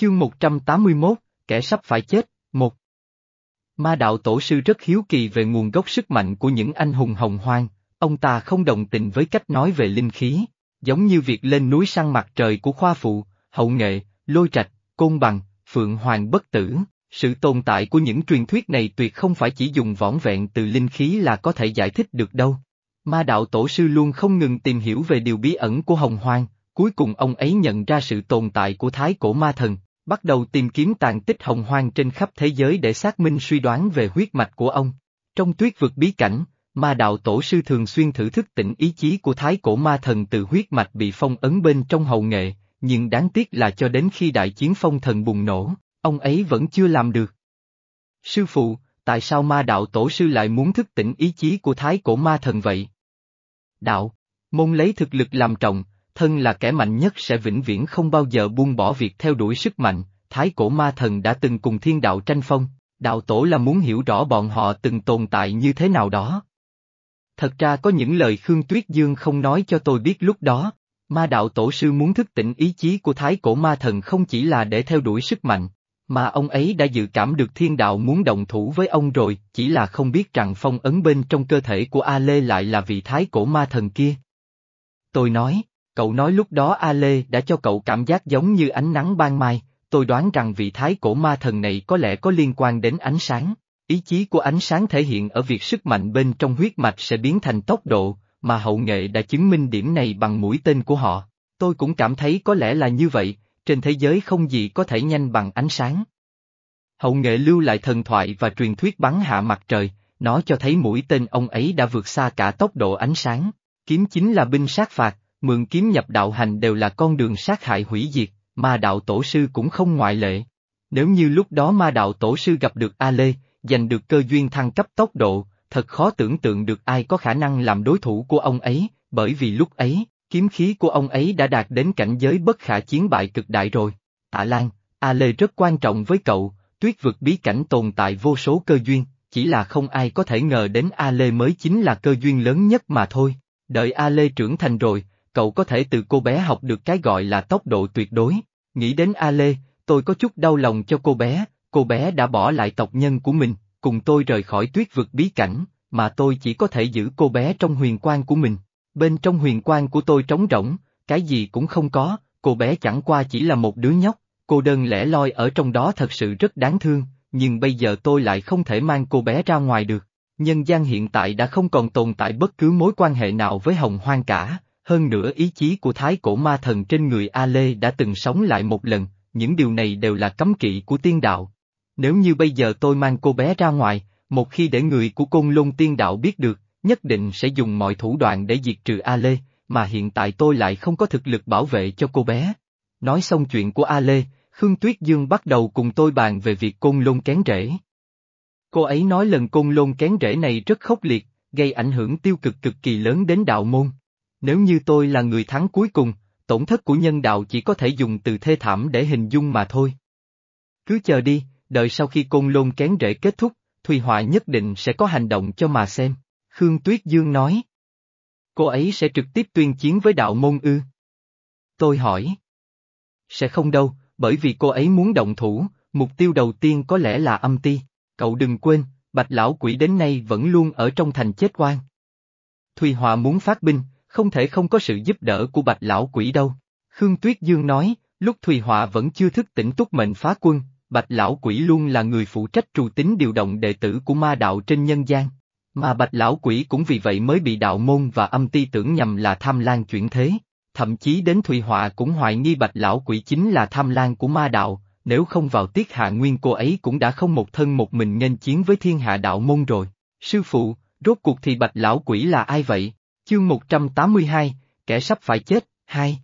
Chương 181, kẻ sắp phải chết, một. Ma đạo tổ sư rất hiếu kỳ về nguồn gốc sức mạnh của những anh hùng hồng hoang, ông ta không đồng tình với cách nói về linh khí, giống như việc lên núi săn mặt trời của khoa phụ, hậu nghệ, lôi trạch, côn bằng, phượng hoàng bất tử. Sự tồn tại của những truyền thuyết này tuyệt không phải chỉ dùng võn vẹn từ linh khí là có thể giải thích được đâu. Ma đạo tổ sư luôn không ngừng tìm hiểu về điều bí ẩn của hồng hoang, cuối cùng ông ấy nhận ra sự tồn tại của thái cổ ma thần, bắt đầu tìm kiếm tàn tích hồng hoang trên khắp thế giới để xác minh suy đoán về huyết mạch của ông. Trong tuyết vực bí cảnh, ma đạo tổ sư thường xuyên thử thức tỉnh ý chí của thái cổ ma thần từ huyết mạch bị phong ấn bên trong hậu nghệ, nhưng đáng tiếc là cho đến khi đại chiến phong thần bùng nổ, ông ấy vẫn chưa làm được. Sư phụ, tại sao ma đạo tổ sư lại muốn thức tỉnh ý chí của thái cổ ma thần vậy? Đạo, môn lấy thực lực làm trọng, thân là kẻ mạnh nhất sẽ vĩnh viễn không bao giờ buông bỏ việc theo đuổi sức mạnh, thái cổ ma thần đã từng cùng thiên đạo tranh phong, đạo tổ là muốn hiểu rõ bọn họ từng tồn tại như thế nào đó. Thật ra có những lời Khương Tuyết Dương không nói cho tôi biết lúc đó, ma đạo tổ sư muốn thức tỉnh ý chí của thái cổ ma thần không chỉ là để theo đuổi sức mạnh, mà ông ấy đã dự cảm được thiên đạo muốn đồng thủ với ông rồi, chỉ là không biết rằng phong ấn bên trong cơ thể của A Lê lại là vị thái cổ ma thần kia. Tôi nói, cậu nói lúc đó A Lê đã cho cậu cảm giác giống như ánh nắng ban mai, tôi đoán rằng vị thái cổ ma thần này có lẽ có liên quan đến ánh sáng. Ý chí của ánh sáng thể hiện ở việc sức mạnh bên trong huyết mạch sẽ biến thành tốc độ, mà hậu nghệ đã chứng minh điểm này bằng mũi tên của họ. Tôi cũng cảm thấy có lẽ là như vậy, trên thế giới không gì có thể nhanh bằng ánh sáng. Hậu nghệ lưu lại thần thoại và truyền thuyết bắn hạ mặt trời, nó cho thấy mũi tên ông ấy đã vượt xa cả tốc độ ánh sáng. Kiếm chính là binh sát phạt, mượn kiếm nhập đạo hành đều là con đường sát hại hủy diệt, ma đạo tổ sư cũng không ngoại lệ. Nếu như lúc đó ma đạo tổ sư gặp được A Lê, giành được cơ duyên thăng cấp tốc độ, thật khó tưởng tượng được ai có khả năng làm đối thủ của ông ấy, bởi vì lúc ấy, kiếm khí của ông ấy đã đạt đến cảnh giới bất khả chiến bại cực đại rồi. Tạ Lan, A Lê rất quan trọng với cậu, tuyết vực bí cảnh tồn tại vô số cơ duyên, chỉ là không ai có thể ngờ đến A Lê mới chính là cơ duyên lớn nhất mà thôi. Đợi A Lê trưởng thành rồi, cậu có thể từ cô bé học được cái gọi là tốc độ tuyệt đối. Nghĩ đến A Lê, tôi có chút đau lòng cho cô bé, cô bé đã bỏ lại tộc nhân của mình, cùng tôi rời khỏi tuyết vực bí cảnh, mà tôi chỉ có thể giữ cô bé trong huyền quan của mình. Bên trong huyền quan của tôi trống rỗng, cái gì cũng không có, cô bé chẳng qua chỉ là một đứa nhóc, cô đơn lẻ loi ở trong đó thật sự rất đáng thương, nhưng bây giờ tôi lại không thể mang cô bé ra ngoài được. Nhân gian hiện tại đã không còn tồn tại bất cứ mối quan hệ nào với hồng hoang cả, hơn nữa ý chí của thái cổ ma thần trên người A Lê đã từng sống lại một lần, những điều này đều là cấm kỵ của tiên đạo. Nếu như bây giờ tôi mang cô bé ra ngoài, một khi để người của côn lôn tiên đạo biết được, nhất định sẽ dùng mọi thủ đoạn để diệt trừ A Lê, mà hiện tại tôi lại không có thực lực bảo vệ cho cô bé. Nói xong chuyện của A Lê, Khương Tuyết Dương bắt đầu cùng tôi bàn về việc côn lôn kén rễ. Cô ấy nói lần côn lôn kén rễ này rất khốc liệt, gây ảnh hưởng tiêu cực cực kỳ lớn đến đạo môn. Nếu như tôi là người thắng cuối cùng, tổn thất của nhân đạo chỉ có thể dùng từ thê thảm để hình dung mà thôi. Cứ chờ đi, đợi sau khi côn lôn kén rễ kết thúc, Thùy Họa nhất định sẽ có hành động cho mà xem. Khương Tuyết Dương nói. Cô ấy sẽ trực tiếp tuyên chiến với đạo môn ư. Tôi hỏi. Sẽ không đâu, bởi vì cô ấy muốn động thủ, mục tiêu đầu tiên có lẽ là âm ti. Cậu đừng quên, bạch lão quỷ đến nay vẫn luôn ở trong thành chết quan. Thùy Họa muốn phát binh, không thể không có sự giúp đỡ của bạch lão quỷ đâu. Khương Tuyết Dương nói, lúc Thùy Họa vẫn chưa thức tỉnh túc mệnh phá quân, bạch lão quỷ luôn là người phụ trách trù tính điều động đệ tử của ma đạo trên nhân gian. Mà bạch lão quỷ cũng vì vậy mới bị đạo môn và âm ti tưởng nhầm là tham lan chuyển thế. Thậm chí đến Thùy Họa cũng hoài nghi bạch lão quỷ chính là tham lan của ma đạo, nếu không vào tiết hạ nguyên cô ấy cũng đã không một thân một mình nghênh chiến với thiên hạ đạo môn rồi. Sư phụ, rốt cuộc thì bạch lão quỷ là ai vậy? Chương 182, kẻ sắp phải chết, hai.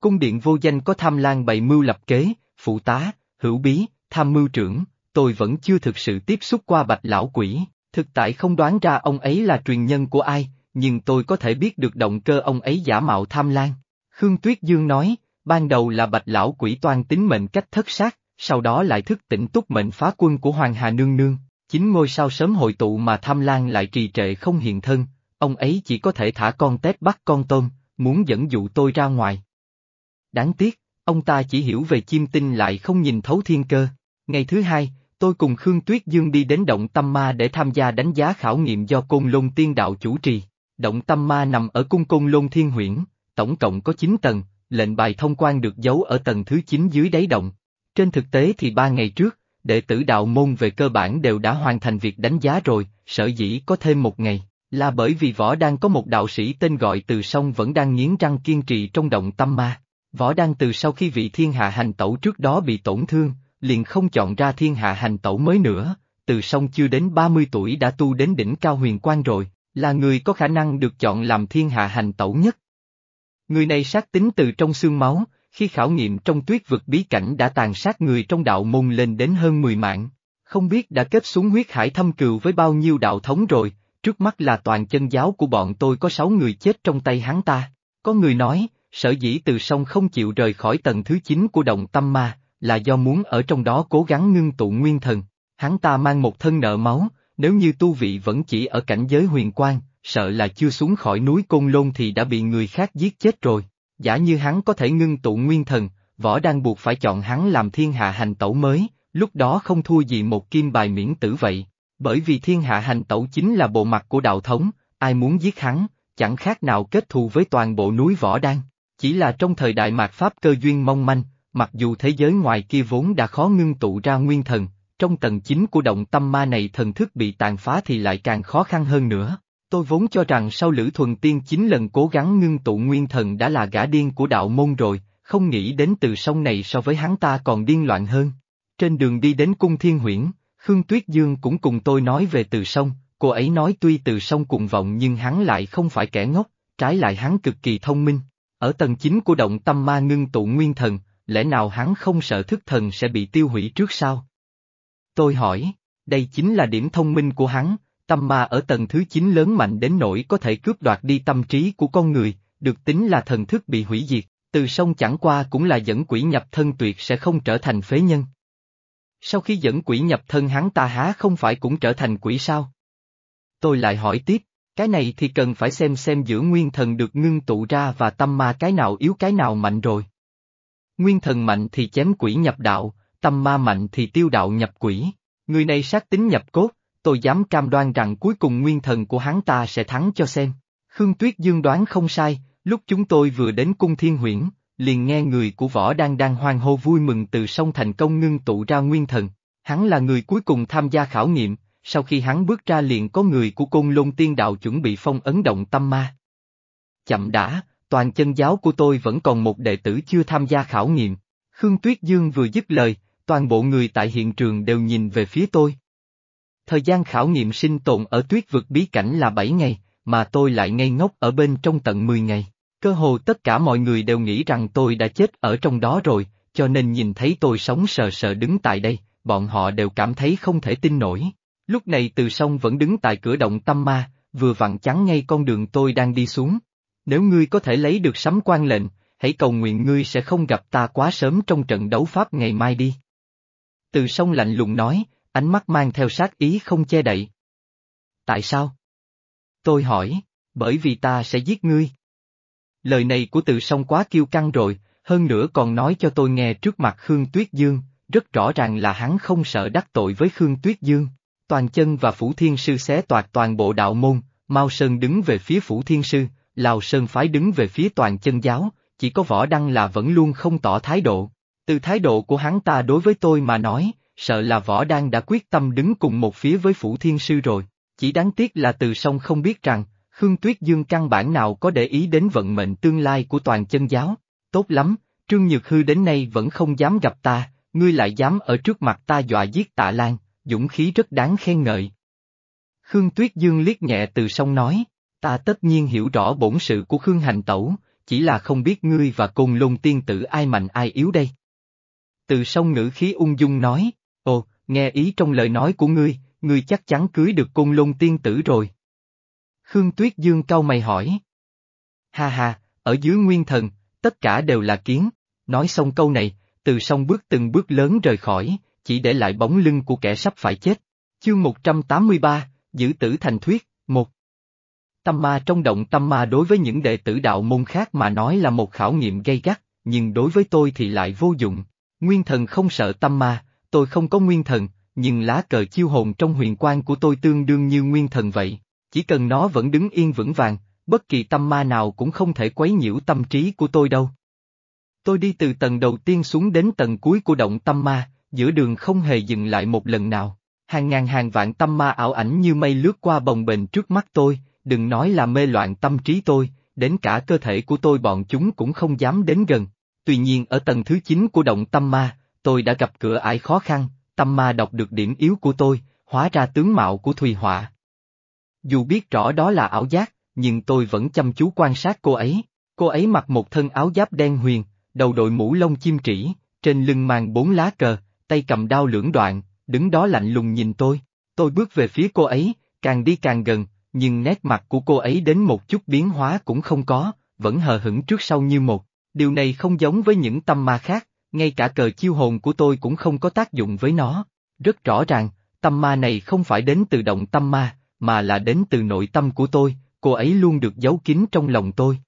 Cung điện vô danh có tham lan bày mưu lập kế, phụ tá, hữu bí, tham mưu trưởng, tôi vẫn chưa thực sự tiếp xúc qua bạch lão quỷ, thực tại không đoán ra ông ấy là truyền nhân của ai, nhưng tôi có thể biết được động cơ ông ấy giả mạo tham lan. Khương Tuyết Dương nói, ban đầu là bạch lão quỷ toan tính mệnh cách thất sát, sau đó lại thức tỉnh túc mệnh phá quân của Hoàng Hà Nương Nương, chính ngôi sao sớm hội tụ mà tham lan lại trì trệ không hiện thân, ông ấy chỉ có thể thả con tép bắt con tôm, muốn dẫn dụ tôi ra ngoài. Đáng tiếc, ông ta chỉ hiểu về chim tinh lại không nhìn thấu thiên cơ. Ngày thứ hai, tôi cùng Khương Tuyết Dương đi đến động tâm ma để tham gia đánh giá khảo nghiệm do Côn Lôn Tiên Đạo chủ trì. Động tâm ma nằm ở cung Côn Lôn Thiên Huyễn, tổng cộng có 9 tầng, lệnh bài thông quan được giấu ở tầng thứ 9 dưới đáy động. Trên thực tế thì ba ngày trước, đệ tử đạo môn về cơ bản đều đã hoàn thành việc đánh giá rồi, sở dĩ có thêm một ngày, là bởi vì võ đang có một đạo sĩ tên gọi từ sông vẫn đang nghiến răng kiên trì trong động tâm ma. Võ đang từ sau khi vị thiên hạ hành tẩu trước đó bị tổn thương, liền không chọn ra thiên hạ hành tẩu mới nữa, từ sông chưa đến 30 tuổi đã tu đến đỉnh cao huyền quan rồi, là người có khả năng được chọn làm thiên hạ hành tẩu nhất. Người này sát tính từ trong xương máu, khi khảo nghiệm trong tuyết vực bí cảnh đã tàn sát người trong đạo môn lên đến hơn 10 mạng, không biết đã kết xuống huyết hải thâm cừu với bao nhiêu đạo thống rồi, trước mắt là toàn chân giáo của bọn tôi có sáu người chết trong tay hắn ta. Có người nói, sở dĩ từ sông không chịu rời khỏi tầng thứ 9 của động tâm ma, là do muốn ở trong đó cố gắng ngưng tụ nguyên thần. Hắn ta mang một thân nợ máu, nếu như tu vị vẫn chỉ ở cảnh giới huyền quan, sợ là chưa xuống khỏi núi Côn Lôn thì đã bị người khác giết chết rồi. Giả như hắn có thể ngưng tụ nguyên thần, võ đang buộc phải chọn hắn làm thiên hạ hành tẩu mới, lúc đó không thua gì một kim bài miễn tử vậy. Bởi vì thiên hạ hành tẩu chính là bộ mặt của đạo thống, ai muốn giết hắn, chẳng khác nào kết thù với toàn bộ núi võ đan. Chỉ là trong thời đại mạt Pháp cơ duyên mong manh, mặc dù thế giới ngoài kia vốn đã khó ngưng tụ ra nguyên thần, trong tầng chính của động tâm ma này thần thức bị tàn phá thì lại càng khó khăn hơn nữa. Tôi vốn cho rằng sau Lữ Thuần Tiên chín lần cố gắng ngưng tụ nguyên thần đã là gã điên của đạo môn rồi, không nghĩ đến từ sông này so với hắn ta còn điên loạn hơn. Trên đường đi đến cung thiên huyễn, Khương Tuyết Dương cũng cùng tôi nói về từ sông, cô ấy nói tuy từ sông cùng vọng nhưng hắn lại không phải kẻ ngốc, trái lại hắn cực kỳ thông minh. Ở tầng chính của động tâm ma ngưng tụ nguyên thần, lẽ nào hắn không sợ thức thần sẽ bị tiêu hủy trước sao? Tôi hỏi, đây chính là điểm thông minh của hắn, tâm ma ở tầng thứ 9 lớn mạnh đến nỗi có thể cướp đoạt đi tâm trí của con người, được tính là thần thức bị hủy diệt, từ sông chẳng qua cũng là dẫn quỷ nhập thân tuyệt sẽ không trở thành phế nhân. Sau khi dẫn quỷ nhập thân hắn ta há không phải cũng trở thành quỷ sao? Tôi lại hỏi tiếp, cái này thì cần phải xem xem giữa nguyên thần được ngưng tụ ra và tâm ma cái nào yếu cái nào mạnh rồi. Nguyên thần mạnh thì chém quỷ nhập đạo, tâm ma mạnh thì tiêu đạo nhập quỷ. Người này sát tính nhập cốt, tôi dám cam đoan rằng cuối cùng nguyên thần của hắn ta sẽ thắng cho xem. Khương Tuyết Dương đoán không sai, lúc chúng tôi vừa đến cung thiên huyễn, liền nghe người của võ đang đang hoan hô vui mừng từ sông thành công ngưng tụ ra nguyên thần. Hắn là người cuối cùng tham gia khảo nghiệm, sau khi hắn bước ra liền có người của côn lôn tiên đạo chuẩn bị phong ấn động tâm ma. Chậm đã, toàn chân giáo của tôi vẫn còn một đệ tử chưa tham gia khảo nghiệm. Khương Tuyết Dương vừa dứt lời, toàn bộ người tại hiện trường đều nhìn về phía tôi. Thời gian khảo nghiệm sinh tồn ở tuyết vực bí cảnh là 7 ngày, mà tôi lại ngây ngốc ở bên trong tận 10 ngày. Cơ hồ tất cả mọi người đều nghĩ rằng tôi đã chết ở trong đó rồi, cho nên nhìn thấy tôi sống sờ sờ đứng tại đây, bọn họ đều cảm thấy không thể tin nổi. Lúc này từ sông vẫn đứng tại cửa động tâm ma, vừa vặn chắn ngay con đường tôi đang đi xuống. Nếu ngươi có thể lấy được sấm quan lệnh, hãy cầu nguyện ngươi sẽ không gặp ta quá sớm trong trận đấu pháp ngày mai đi. Từ sông lạnh lùng nói, ánh mắt mang theo sát ý không che đậy. Tại sao? Tôi hỏi, bởi vì ta sẽ giết ngươi. Lời này của từ song quá kiêu căng rồi, hơn nữa còn nói cho tôi nghe trước mặt Khương Tuyết Dương, rất rõ ràng là hắn không sợ đắc tội với Khương Tuyết Dương. Toàn chân và Phủ Thiên Sư xé toạc toàn bộ đạo môn, Mao Sơn đứng về phía Phủ Thiên Sư, Lào Sơn phái đứng về phía toàn chân giáo, chỉ có võ đăng là vẫn luôn không tỏ thái độ. Từ thái độ của hắn ta đối với tôi mà nói, sợ là võ đăng đã quyết tâm đứng cùng một phía với Phủ Thiên Sư rồi. Chỉ đáng tiếc là từ sông không biết rằng, Khương Tuyết Dương căn bản nào có để ý đến vận mệnh tương lai của toàn chân giáo. Tốt lắm, Trương Nhược Hư đến nay vẫn không dám gặp ta, ngươi lại dám ở trước mặt ta dọa giết tạ lan, dũng khí rất đáng khen ngợi. Khương Tuyết Dương liếc nhẹ từ sông nói, ta tất nhiên hiểu rõ bổn sự của Khương Hành Tẩu, chỉ là không biết ngươi và cùng lôn tiên tử ai mạnh ai yếu đây. Từ sông ngữ khí ung dung nói, ồ, nghe ý trong lời nói của ngươi, ngươi chắc chắn cưới được côn lôn tiên tử rồi. Khương Tuyết Dương cau mày hỏi. Ha ha, ở dưới nguyên thần, tất cả đều là kiến, nói xong câu này, từ sông bước từng bước lớn rời khỏi, chỉ để lại bóng lưng của kẻ sắp phải chết. Chương 183, Giữ tử thành thuyết, một Tâm ma trong động tâm ma đối với những đệ tử đạo môn khác mà nói là một khảo nghiệm gây gắt, nhưng đối với tôi thì lại vô dụng. Nguyên thần không sợ tâm ma, tôi không có nguyên thần, nhưng lá cờ chiêu hồn trong huyền quan của tôi tương đương như nguyên thần vậy. Chỉ cần nó vẫn đứng yên vững vàng, bất kỳ tâm ma nào cũng không thể quấy nhiễu tâm trí của tôi đâu. Tôi đi từ tầng đầu tiên xuống đến tầng cuối của động tâm ma, giữa đường không hề dừng lại một lần nào. Hàng ngàn hàng vạn tâm ma ảo ảnh như mây lướt qua bồng bềnh trước mắt tôi, đừng nói là mê loạn tâm trí tôi, đến cả cơ thể của tôi bọn chúng cũng không dám đến gần. Tuy nhiên ở tầng thứ 9 của động tâm ma, tôi đã gặp cửa ải khó khăn, tâm ma đọc được điểm yếu của tôi, hóa ra tướng mạo của Thùy Họa. Dù biết rõ đó là ảo giác, nhưng tôi vẫn chăm chú quan sát cô ấy. Cô ấy mặc một thân áo giáp đen huyền, đầu đội mũ lông chim trĩ, trên lưng mang bốn lá cờ, tay cầm đao lưỡng đoạn, đứng đó lạnh lùng nhìn tôi. Tôi bước về phía cô ấy, càng đi càng gần, nhưng nét mặt của cô ấy đến một chút biến hóa cũng không có, vẫn hờ hững trước sau như một. Điều này không giống với những tâm ma khác, ngay cả cờ chiêu hồn của tôi cũng không có tác dụng với nó. Rất rõ ràng, tâm ma này không phải đến từ động tâm ma, mà là đến từ nội tâm của tôi, cô ấy luôn được giấu kín trong lòng tôi.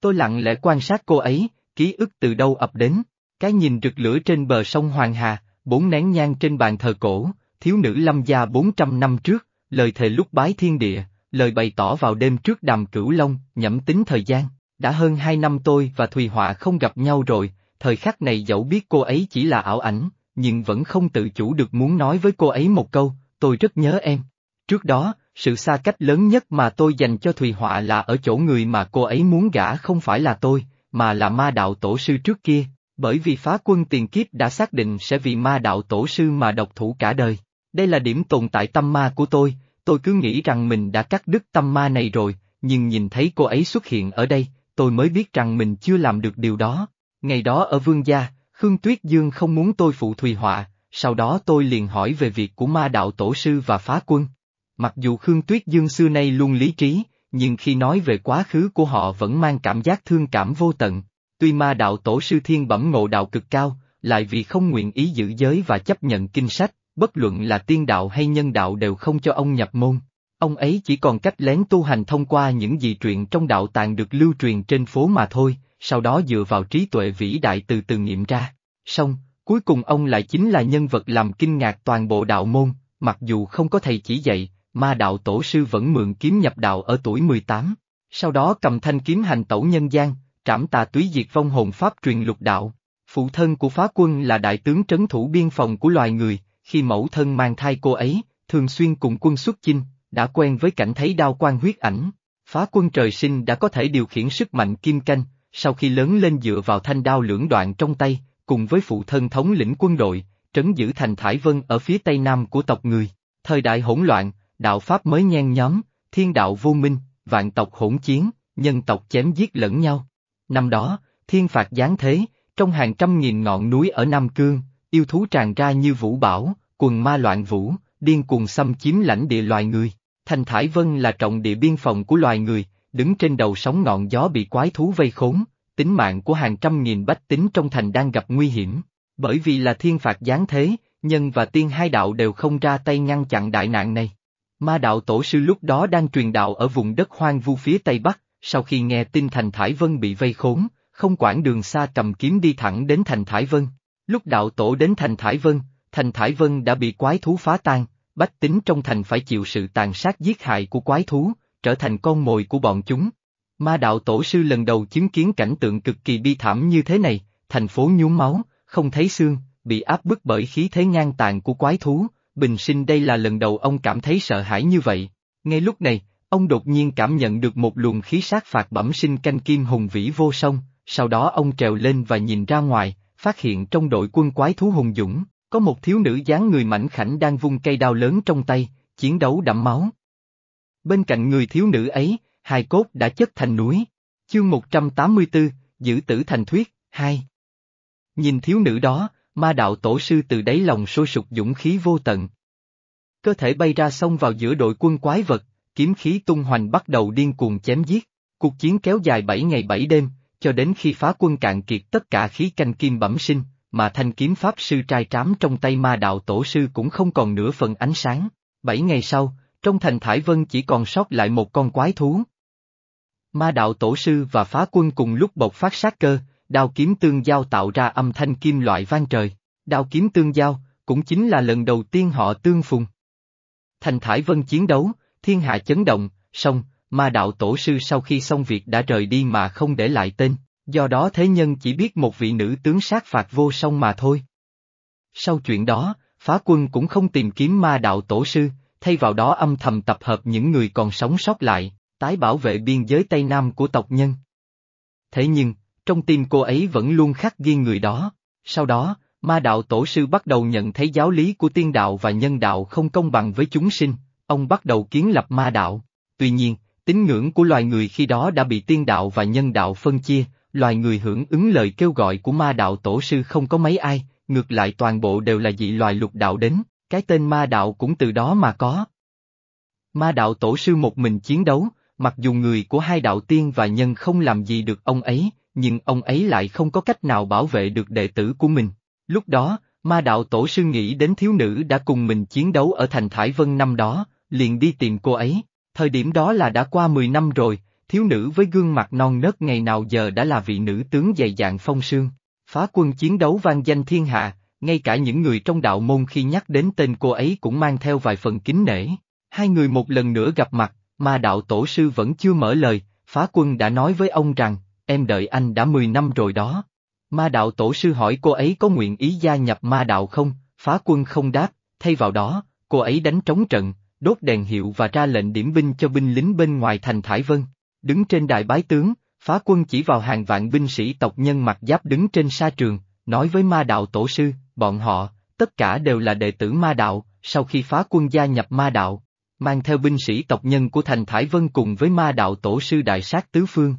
Tôi lặng lẽ quan sát cô ấy, ký ức từ đâu ập đến, cái nhìn rực lửa trên bờ sông Hoàng Hà, bốn nén nhang trên bàn thờ cổ, thiếu nữ lâm gia 400 năm trước, lời thề lúc bái thiên địa, lời bày tỏ vào đêm trước đàm cửu long, nhẩm tính thời gian. Đã hơn hai năm tôi và Thùy Họa không gặp nhau rồi, thời khắc này dẫu biết cô ấy chỉ là ảo ảnh, nhưng vẫn không tự chủ được muốn nói với cô ấy một câu, tôi rất nhớ em. Trước đó, sự xa cách lớn nhất mà tôi dành cho Thùy Họa là ở chỗ người mà cô ấy muốn gả không phải là tôi, mà là ma đạo tổ sư trước kia, bởi vì phá quân tiền kiếp đã xác định sẽ vì ma đạo tổ sư mà độc thủ cả đời. Đây là điểm tồn tại tâm ma của tôi, tôi cứ nghĩ rằng mình đã cắt đứt tâm ma này rồi, nhưng nhìn thấy cô ấy xuất hiện ở đây, tôi mới biết rằng mình chưa làm được điều đó. Ngày đó ở Vương Gia, Khương Tuyết Dương không muốn tôi phụ Thùy Họa, sau đó tôi liền hỏi về việc của ma đạo tổ sư và phá quân. Mặc dù Khương Tuyết Dương xưa nay luôn lý trí, nhưng khi nói về quá khứ của họ vẫn mang cảm giác thương cảm vô tận. Tuy ma đạo tổ sư thiên bẩm ngộ đạo cực cao, lại vì không nguyện ý giữ giới và chấp nhận kinh sách, bất luận là tiên đạo hay nhân đạo đều không cho ông nhập môn. Ông ấy chỉ còn cách lén tu hành thông qua những gì truyện trong đạo tàng được lưu truyền trên phố mà thôi, sau đó dựa vào trí tuệ vĩ đại từ từ nghiệm ra. Xong, cuối cùng ông lại chính là nhân vật làm kinh ngạc toàn bộ đạo môn, mặc dù không có thầy chỉ dạy, ma đạo tổ sư vẫn mượn kiếm nhập đạo ở tuổi 18. Sau đó cầm thanh kiếm hành tẩu nhân gian, trảm tà túy diệt vong hồn pháp truyền lục đạo. Phụ thân của phá quân là đại tướng trấn thủ biên phòng của loài người, khi mẫu thân mang thai cô ấy, thường xuyên cùng quân xuất chinh, đã quen với cảnh thấy đao quan huyết ảnh. Phá quân trời sinh đã có thể điều khiển sức mạnh kim canh, sau khi lớn lên dựa vào thanh đao lưỡng đoạn trong tay, cùng với phụ thân thống lĩnh quân đội, trấn giữ thành Thải Vân ở phía tây nam của tộc người. Thời đại hỗn loạn, đạo Pháp mới nhen nhóm, thiên đạo vô minh, vạn tộc hỗn chiến, nhân tộc chém giết lẫn nhau. Năm đó, thiên phạt giáng thế, trong hàng trăm nghìn ngọn núi ở Nam Cương, yêu thú tràn ra như vũ bảo, quần ma loạn vũ, điên cuồng xâm chiếm lãnh địa loài người. Thành Thải Vân là trọng địa biên phòng của loài người, đứng trên đầu sóng ngọn gió bị quái thú vây khốn, tính mạng của hàng trăm nghìn bách tính trong thành đang gặp nguy hiểm. Bởi vì là thiên phạt giáng thế, nhân và tiên hai đạo đều không ra tay ngăn chặn đại nạn này. Ma đạo tổ sư lúc đó đang truyền đạo ở vùng đất hoang vu phía Tây Bắc, sau khi nghe tin thành Thải Vân bị vây khốn, không quản đường xa cầm kiếm đi thẳng đến thành Thải Vân. Lúc đạo tổ đến thành Thải Vân, thành Thải Vân đã bị quái thú phá tan, bách tính trong thành phải chịu sự tàn sát giết hại của quái thú, trở thành con mồi của bọn chúng. Ma đạo tổ sư lần đầu chứng kiến cảnh tượng cực kỳ bi thảm như thế này, thành phố nhuốm máu, không thấy xương, bị áp bức bởi khí thế ngang tàn của quái thú, bình sinh đây là lần đầu ông cảm thấy sợ hãi như vậy. Ngay lúc này, ông đột nhiên cảm nhận được một luồng khí sát phạt bẩm sinh canh kim hùng vĩ vô song, sau đó ông trèo lên và nhìn ra ngoài, phát hiện trong đội quân quái thú hùng dũng, có một thiếu nữ dáng người mảnh khảnh đang vung cây đao lớn trong tay, chiến đấu đẫm máu. Bên cạnh người thiếu nữ ấy, hài cốt đã chất thành núi. Chương 184, Giữ tử thành thuyết, 2 Nhìn thiếu nữ đó, ma đạo tổ sư từ đáy lòng sôi sục dũng khí vô tận. Cơ thể bay ra xông vào giữa đội quân quái vật, kiếm khí tung hoành bắt đầu điên cuồng chém giết. Cuộc chiến kéo dài 7 ngày 7 đêm, cho đến khi phá quân cạn kiệt tất cả khí canh kim bẩm sinh, mà thanh kiếm pháp sư trai trám trong tay ma đạo tổ sư cũng không còn nửa phần ánh sáng. Bảy ngày sau, trong thành Thải Vân chỉ còn sót lại một con quái thú. Ma đạo tổ sư và phá quân cùng lúc bộc phát sát cơ, đao kiếm tương giao tạo ra âm thanh kim loại vang trời. Đao kiếm tương giao, cũng chính là lần đầu tiên họ tương phùng. Thành Thải Vân chiến đấu, thiên hạ chấn động, song, ma đạo tổ sư sau khi xong việc đã rời đi mà không để lại tên, do đó thế nhân chỉ biết một vị nữ tướng sát phạt vô song mà thôi. Sau chuyện đó, phá quân cũng không tìm kiếm ma đạo tổ sư, thay vào đó âm thầm tập hợp những người còn sống sót lại, tái bảo vệ biên giới Tây Nam của tộc nhân. Thế nhưng, trong tim cô ấy vẫn luôn khắc ghi người đó, sau đó, ma đạo tổ sư bắt đầu nhận thấy giáo lý của tiên đạo và nhân đạo không công bằng với chúng sinh, ông bắt đầu kiến lập ma đạo. Tuy nhiên, tín ngưỡng của loài người khi đó đã bị tiên đạo và nhân đạo phân chia, loài người hưởng ứng lời kêu gọi của ma đạo tổ sư không có mấy ai, ngược lại toàn bộ đều là dị loài lục đạo đến, cái tên ma đạo cũng từ đó mà có. Ma đạo tổ sư một mình chiến đấu, mặc dù người của hai đạo tiên và nhân không làm gì được ông ấy, nhưng ông ấy lại không có cách nào bảo vệ được đệ tử của mình. Lúc đó, ma đạo tổ sư nghĩ đến thiếu nữ đã cùng mình chiến đấu ở thành Thải Vân năm đó, liền đi tìm cô ấy. Thời điểm đó là đã qua 10 năm rồi, thiếu nữ với gương mặt non nớt ngày nào giờ đã là vị nữ tướng dày dạn phong sương. Phá quân chiến đấu vang danh thiên hạ, ngay cả những người trong đạo môn khi nhắc đến tên cô ấy cũng mang theo vài phần kính nể. Hai người một lần nữa gặp mặt, ma đạo tổ sư vẫn chưa mở lời, phá quân đã nói với ông rằng, em đợi anh đã 10 năm rồi đó. Ma đạo tổ sư hỏi cô ấy có nguyện ý gia nhập ma đạo không, phá quân không đáp, thay vào đó, cô ấy đánh trống trận, đốt đèn hiệu và ra lệnh điểm binh cho binh lính bên ngoài thành Thải Vân. Đứng trên đài bái tướng, phá quân chỉ vào hàng vạn binh sĩ tộc nhân mặc giáp đứng trên sa trường, nói với ma đạo tổ sư, bọn họ, tất cả đều là đệ tử ma đạo, sau khi phá quân gia nhập ma đạo, mang theo binh sĩ tộc nhân của thành Thải Vân cùng với ma đạo tổ sư đại sát tứ phương.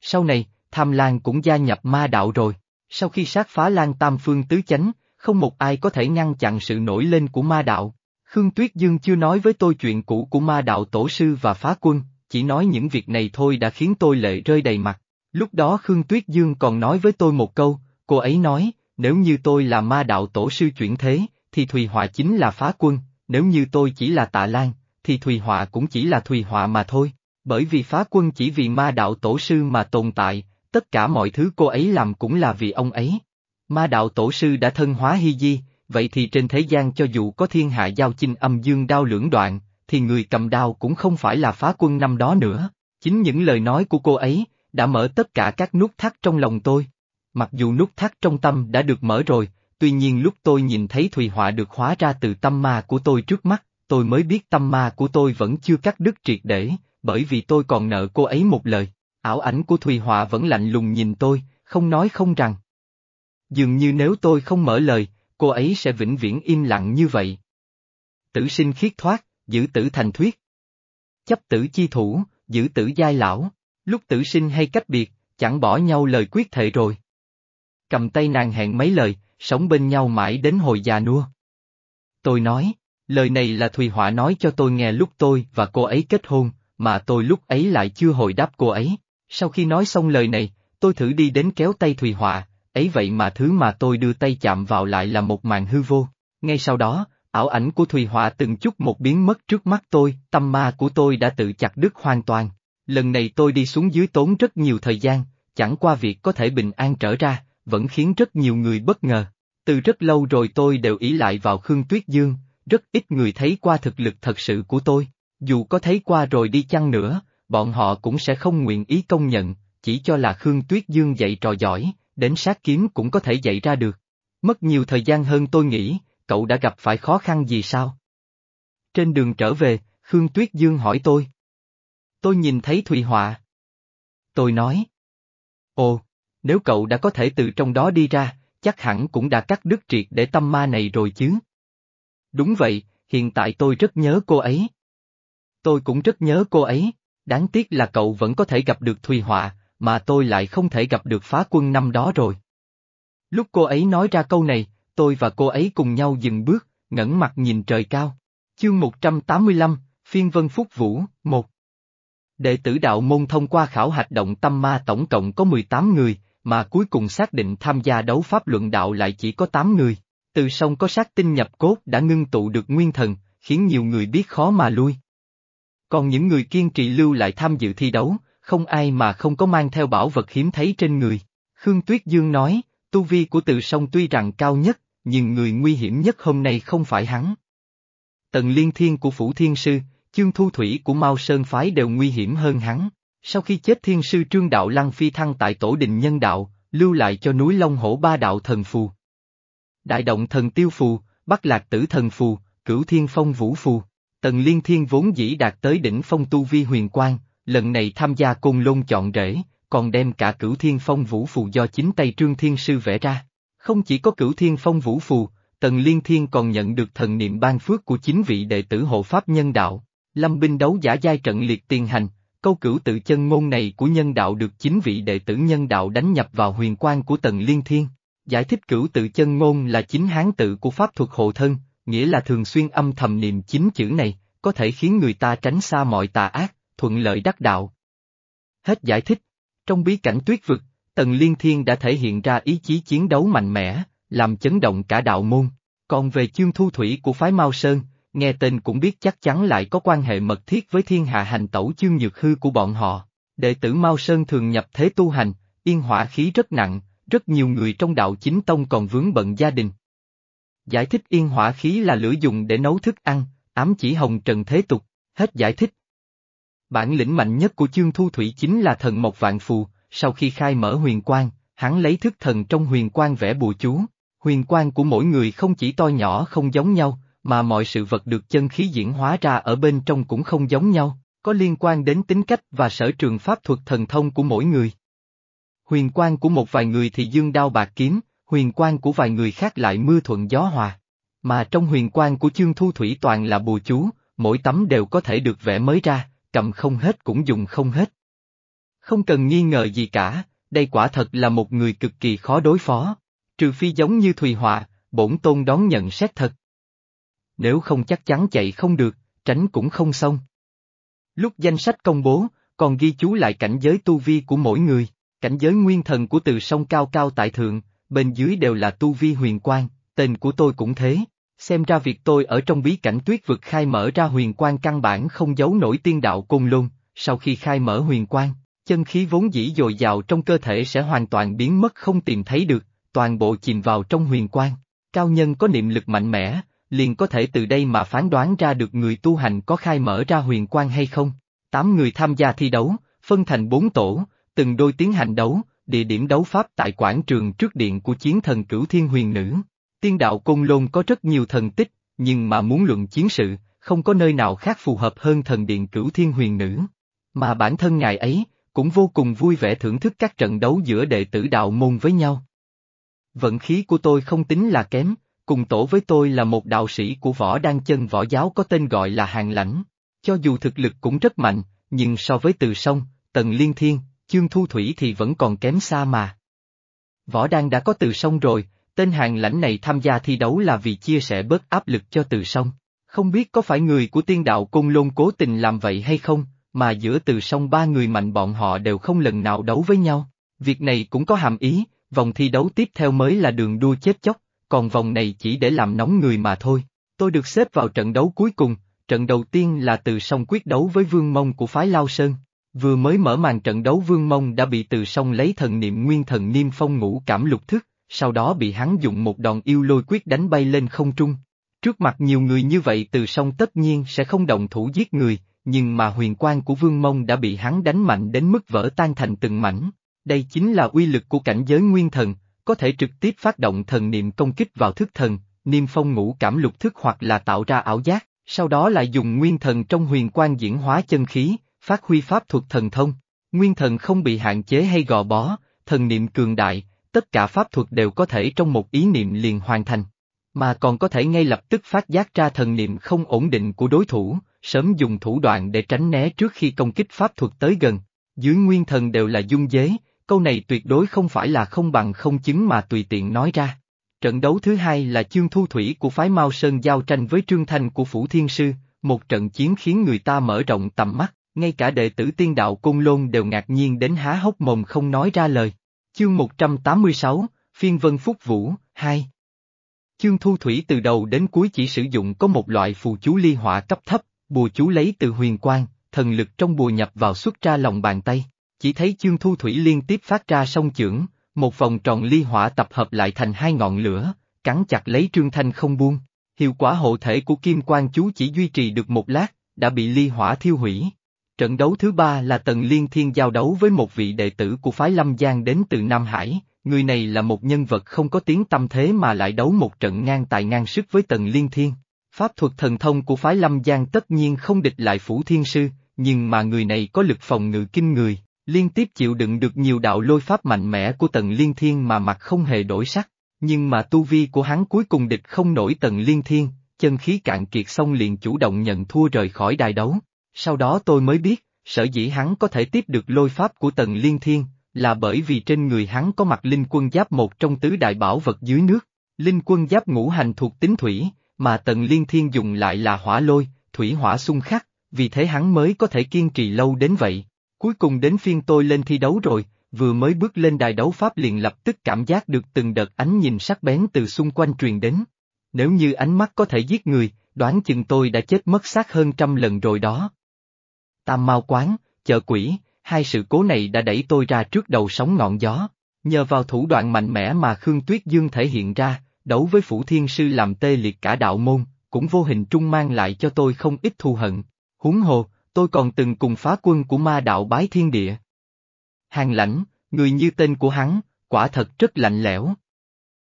Sau này, Tham Lan cũng gia nhập ma đạo rồi, sau khi sát phá Lan Tam Phương tứ chánh, không một ai có thể ngăn chặn sự nổi lên của ma đạo. Khương Tuyết Dương chưa nói với tôi chuyện cũ của ma đạo tổ sư và phá quân, chỉ nói những việc này thôi đã khiến tôi lệ rơi đầy mặt. Lúc đó Khương Tuyết Dương còn nói với tôi một câu, cô ấy nói, nếu như tôi là ma đạo tổ sư chuyển thế, thì Thùy Họa chính là phá quân, nếu như tôi chỉ là tạ lan, thì Thùy Họa cũng chỉ là Thùy Họa mà thôi, bởi vì phá quân chỉ vì ma đạo tổ sư mà tồn tại, tất cả mọi thứ cô ấy làm cũng là vì ông ấy. Ma đạo tổ sư đã thân hóa hy di, vậy thì trên thế gian cho dù có thiên hạ giao chinh âm dương đao lưỡng đoạn, thì người cầm đao cũng không phải là phá quân năm đó nữa. Chính những lời nói của cô ấy, đã mở tất cả các nút thắt trong lòng tôi. Mặc dù nút thắt trong tâm đã được mở rồi, tuy nhiên lúc tôi nhìn thấy Thùy Họa được hóa ra từ tâm ma của tôi trước mắt, tôi mới biết tâm ma của tôi vẫn chưa cắt đứt triệt để, bởi vì tôi còn nợ cô ấy một lời. Ảo ảnh của Thùy Họa vẫn lạnh lùng nhìn tôi, không nói không rằng. Dường như nếu tôi không mở lời, cô ấy sẽ vĩnh viễn im lặng như vậy. Tử sinh khiết thoát, giữ tử thành thuyết. Chấp tử chi thủ, giữ tử giai lão, lúc tử sinh hay cách biệt, chẳng bỏ nhau lời quyết thệ rồi. Cầm tay nàng hẹn mấy lời, sống bên nhau mãi đến hồi già nua. Tôi nói, lời này là Thùy Họa nói cho tôi nghe lúc tôi và cô ấy kết hôn, mà tôi lúc ấy lại chưa hồi đáp cô ấy. Sau khi nói xong lời này, tôi thử đi đến kéo tay Thùy Họa, ấy vậy mà thứ mà tôi đưa tay chạm vào lại là một màn hư vô. Ngay sau đó, ảo ảnh của Thùy Họa từng chút một biến mất trước mắt tôi, tâm ma của tôi đã tự chặt đứt hoàn toàn. Lần này tôi đi xuống dưới tốn rất nhiều thời gian, chẳng qua việc có thể bình an trở ra, vẫn khiến rất nhiều người bất ngờ. Từ rất lâu rồi tôi đều ý lại vào Khương Tuyết Dương, rất ít người thấy qua thực lực thật sự của tôi. Dù có thấy qua rồi đi chăng nữa, bọn họ cũng sẽ không nguyện ý công nhận, chỉ cho là Khương Tuyết Dương dạy trò giỏi, đến sát kiếm cũng có thể dạy ra được. Mất nhiều thời gian hơn tôi nghĩ, cậu đã gặp phải khó khăn gì sao? Trên đường trở về, Khương Tuyết Dương hỏi tôi. Tôi nhìn thấy Thùy Họa. Tôi nói. Ồ, nếu cậu đã có thể từ trong đó đi ra, chắc hẳn cũng đã cắt đứt triệt để tâm ma này rồi chứ. Đúng vậy, hiện tại tôi rất nhớ cô ấy. Tôi cũng rất nhớ cô ấy, đáng tiếc là cậu vẫn có thể gặp được Thùy Họa, mà tôi lại không thể gặp được phá quân năm đó rồi. Lúc cô ấy nói ra câu này, tôi và cô ấy cùng nhau dừng bước, ngẩng mặt nhìn trời cao. Chương 185, Phiên Vân Phúc Vũ, 1 Đệ tử đạo môn thông qua khảo hạch động tâm ma tổng cộng có 18 người, mà cuối cùng xác định tham gia đấu pháp luận đạo lại chỉ có 8 người. Từ sông có sát tinh nhập cốt đã ngưng tụ được nguyên thần, khiến nhiều người biết khó mà lui. Còn những người kiên trì lưu lại tham dự thi đấu, không ai mà không có mang theo bảo vật hiếm thấy trên người. Khương Tuyết Dương nói, tu vi của từ sông tuy rằng cao nhất, nhưng người nguy hiểm nhất hôm nay không phải hắn. Tần Liên Thiên của Phủ Thiên Sư, Chương Thu Thủy của Mao Sơn Phái đều nguy hiểm hơn hắn. Sau khi chết Thiên Sư Trương Đạo Lăng phi thăng tại Tổ Đình Nhân Đạo, lưu lại cho núi Long Hổ ba đạo thần phù. Đại động thần tiêu phù, Bắc Lạc Tử thần phù, Cửu Thiên Phong Vũ phù. Tần Liên Thiên vốn dĩ đạt tới đỉnh phong tu vi huyền quang, lần này tham gia côn lôn chọn rễ, còn đem cả cửu thiên phong vũ phù do chính tay Trương Thiên Sư vẽ ra. Không chỉ có cửu thiên phong vũ phù, Tần Liên Thiên còn nhận được thần niệm ban phước của chính vị đệ tử hộ pháp nhân đạo. Lâm binh đấu giả giai trận liệt tiền hành, câu cửu tự chân ngôn này của nhân đạo được chính vị đệ tử nhân đạo đánh nhập vào huyền quan của Tần Liên Thiên. Giải thích cửu tự chân ngôn là chính hán tự của pháp thuật hộ thân, nghĩa là thường xuyên âm thầm niệm chín chữ này, có thể khiến người ta tránh xa mọi tà ác, thuận lợi đắc đạo. Hết giải thích. Trong bí cảnh tuyết vực, Tần Liên Thiên đã thể hiện ra ý chí chiến đấu mạnh mẽ, làm chấn động cả đạo môn. Còn về chương thu thủy của phái Mao Sơn, nghe tên cũng biết chắc chắn lại có quan hệ mật thiết với thiên hạ hành tẩu chương nhược hư của bọn họ. Đệ tử Mao Sơn thường nhập thế tu hành, yên hỏa khí rất nặng, rất nhiều người trong đạo chính tông còn vướng bận gia đình. Giải thích yên hỏa khí là lửa dùng để nấu thức ăn, ám chỉ hồng trần thế tục, hết giải thích. Bản lĩnh mạnh nhất của chương thu thủy chính là thần mộc vạn phù, sau khi khai mở huyền quang, hắn lấy thức thần trong huyền quang vẽ bùa chú. Huyền quang của mỗi người không chỉ to nhỏ không giống nhau, mà mọi sự vật được chân khí diễn hóa ra ở bên trong cũng không giống nhau, có liên quan đến tính cách và sở trường pháp thuật thần thông của mỗi người. Huyền quang của một vài người thì dương đao bạc kiếm, huyền quan của vài người khác lại mưa thuận gió hòa. Mà trong huyền quan của chương thu thủy toàn là bùa chú, mỗi tấm đều có thể được vẽ mới ra, cầm không hết cũng dùng không hết. Không cần nghi ngờ gì cả, đây quả thật là một người cực kỳ khó đối phó, trừ phi giống như Thùy Họa, bổn tôn đón nhận xét thật. Nếu không chắc chắn chạy không được, tránh cũng không xong. Lúc danh sách công bố, còn ghi chú lại cảnh giới tu vi của mỗi người, cảnh giới nguyên thần của từ sông cao cao tại thượng, bên dưới đều là tu vi huyền quang, tên của tôi cũng thế. Xem ra việc tôi ở trong bí cảnh tuyết vực khai mở ra huyền quang căn bản không giấu nổi tiên đạo côn lôn, sau khi khai mở huyền quang, chân khí vốn dĩ dồi dào trong cơ thể sẽ hoàn toàn biến mất không tìm thấy được, toàn bộ chìm vào trong huyền quang. Cao nhân có niệm lực mạnh mẽ, liền có thể từ đây mà phán đoán ra được người tu hành có khai mở ra huyền quang hay không. Tám người tham gia thi đấu, phân thành bốn tổ, từng đôi tiến hành đấu, địa điểm đấu pháp tại quảng trường trước điện của chiến thần cửu thiên huyền nữ. Tiên đạo Côn Lôn có rất nhiều thần tích, nhưng mà muốn luận chiến sự, không có nơi nào khác phù hợp hơn thần điện cửu thiên huyền nữ. Mà bản thân ngài ấy, cũng vô cùng vui vẻ thưởng thức các trận đấu giữa đệ tử đạo môn với nhau. Vận khí của tôi không tính là kém, cùng tổ với tôi là một đạo sĩ của võ đan chân võ giáo có tên gọi là Hàng Lãnh. Cho dù thực lực cũng rất mạnh, nhưng so với Từ Sông, Tần Liên Thiên, Chương Thu Thủy thì vẫn còn kém xa mà. Võ đan đã có Từ Sông rồi, tên Hàng Lãnh này tham gia thi đấu là vì chia sẻ bớt áp lực cho Từ Sông. Không biết có phải người của tiên đạo Côn Lôn cố tình làm vậy hay không, mà giữa Từ Sông ba người mạnh bọn họ đều không lần nào đấu với nhau. Việc này cũng có hàm ý, vòng thi đấu tiếp theo mới là đường đua chết chóc còn vòng này chỉ để làm nóng người mà thôi. Tôi được xếp vào trận đấu cuối cùng, trận đầu tiên là từ sông quyết đấu với Vương Mông của phái Lao Sơn. Vừa mới mở màn trận đấu Vương Mông đã bị từ sông lấy thần niệm nguyên thần niêm phong ngũ cảm lục thức, sau đó bị hắn dùng một đòn yêu lôi quyết đánh bay lên không trung. Trước mặt nhiều người như vậy từ sông tất nhiên sẽ không động thủ giết người, nhưng mà huyền quan của Vương Mông đã bị hắn đánh mạnh đến mức vỡ tan thành từng mảnh. Đây chính là uy lực của cảnh giới nguyên thần, có thể trực tiếp phát động thần niệm công kích vào thức thần, niêm phong ngũ cảm lục thức hoặc là tạo ra ảo giác, sau đó lại dùng nguyên thần trong huyền quan diễn hóa chân khí, phát huy pháp thuật thần thông. Nguyên thần không bị hạn chế hay gò bó, thần niệm cường đại, tất cả pháp thuật đều có thể trong một ý niệm liền hoàn thành. Mà còn có thể ngay lập tức phát giác ra thần niệm không ổn định của đối thủ, sớm dùng thủ đoạn để tránh né trước khi công kích pháp thuật tới gần. Dưới nguyên thần đều là dung dế, câu này tuyệt đối không phải là không bằng không chứng mà tùy tiện nói ra. Trận đấu thứ hai là chương thu thủy của phái Mao Sơn giao tranh với Trương Thanh của Phủ Thiên Sư, một trận chiến khiến người ta mở rộng tầm mắt, ngay cả đệ tử tiên đạo Côn Lôn đều ngạc nhiên đến há hốc mồm không nói ra lời. Chương 186, Phiên Vân Phúc Vũ, 2 Chương Thu Thủy từ đầu đến cuối chỉ sử dụng có một loại phù chú ly hỏa cấp thấp, bùa chú lấy từ huyền quang, thần lực trong bùa nhập vào xuất ra lòng bàn tay chỉ thấy chương thu thủy liên tiếp phát ra song chưởng, Một vòng tròn ly hỏa tập hợp lại thành hai ngọn lửa, cắn chặt lấy Trương Thanh không buông. Hiệu quả hộ thể của Kim Quang chú chỉ duy trì được một lát, đã bị ly hỏa thiêu hủy. Trận đấu thứ ba là Tần Liên Thiên giao đấu với một vị đệ tử của phái Lâm Giang đến từ Nam Hải, người này là một nhân vật không có tiếng tâm thế mà lại đấu một trận ngang tài ngang sức với Tần Liên Thiên. Pháp thuật thần thông của phái Lâm Giang tất nhiên không địch lại Phủ Thiên Sư, nhưng mà người này có lực phòng ngự kinh người, liên tiếp chịu đựng được nhiều đạo lôi pháp mạnh mẽ của Tần Liên Thiên mà mặt không hề đổi sắc. Nhưng mà tu vi của hắn cuối cùng địch không nổi Tần Liên Thiên, chân khí cạn kiệt xong liền chủ động nhận thua rời khỏi đài đấu. Sau đó tôi mới biết, sở dĩ hắn có thể tiếp được lôi pháp của Tần Liên Thiên, là bởi vì trên người hắn có mặt linh quân giáp một trong tứ đại bảo vật dưới nước. Linh quân giáp ngũ hành thuộc tính thủy, mà Tần Liên Thiên dùng lại là hỏa lôi, thủy hỏa xung khắc, vì thế hắn mới có thể kiên trì lâu đến vậy. Cuối cùng đến phiên tôi lên thi đấu rồi, vừa mới bước lên đài đấu pháp liền lập tức cảm giác được từng đợt ánh nhìn sắc bén từ xung quanh truyền đến. Nếu như ánh mắt có thể giết người, đoán chừng tôi đã chết mất xác hơn trăm lần rồi đó. Tam Mao Quán, chợ quỷ, hai sự cố này đã đẩy tôi ra trước đầu sóng ngọn gió. Nhờ vào thủ đoạn mạnh mẽ mà Khương Tuyết Dương thể hiện ra, đấu với Phủ Thiên Sư làm tê liệt cả đạo môn, cũng vô hình trung mang lại cho tôi không ít thù hận. Húng hồ, tôi còn từng cùng phá quân của ma đạo bái thiên địa. Hàng lãnh, người như tên của hắn, quả thật rất lạnh lẽo.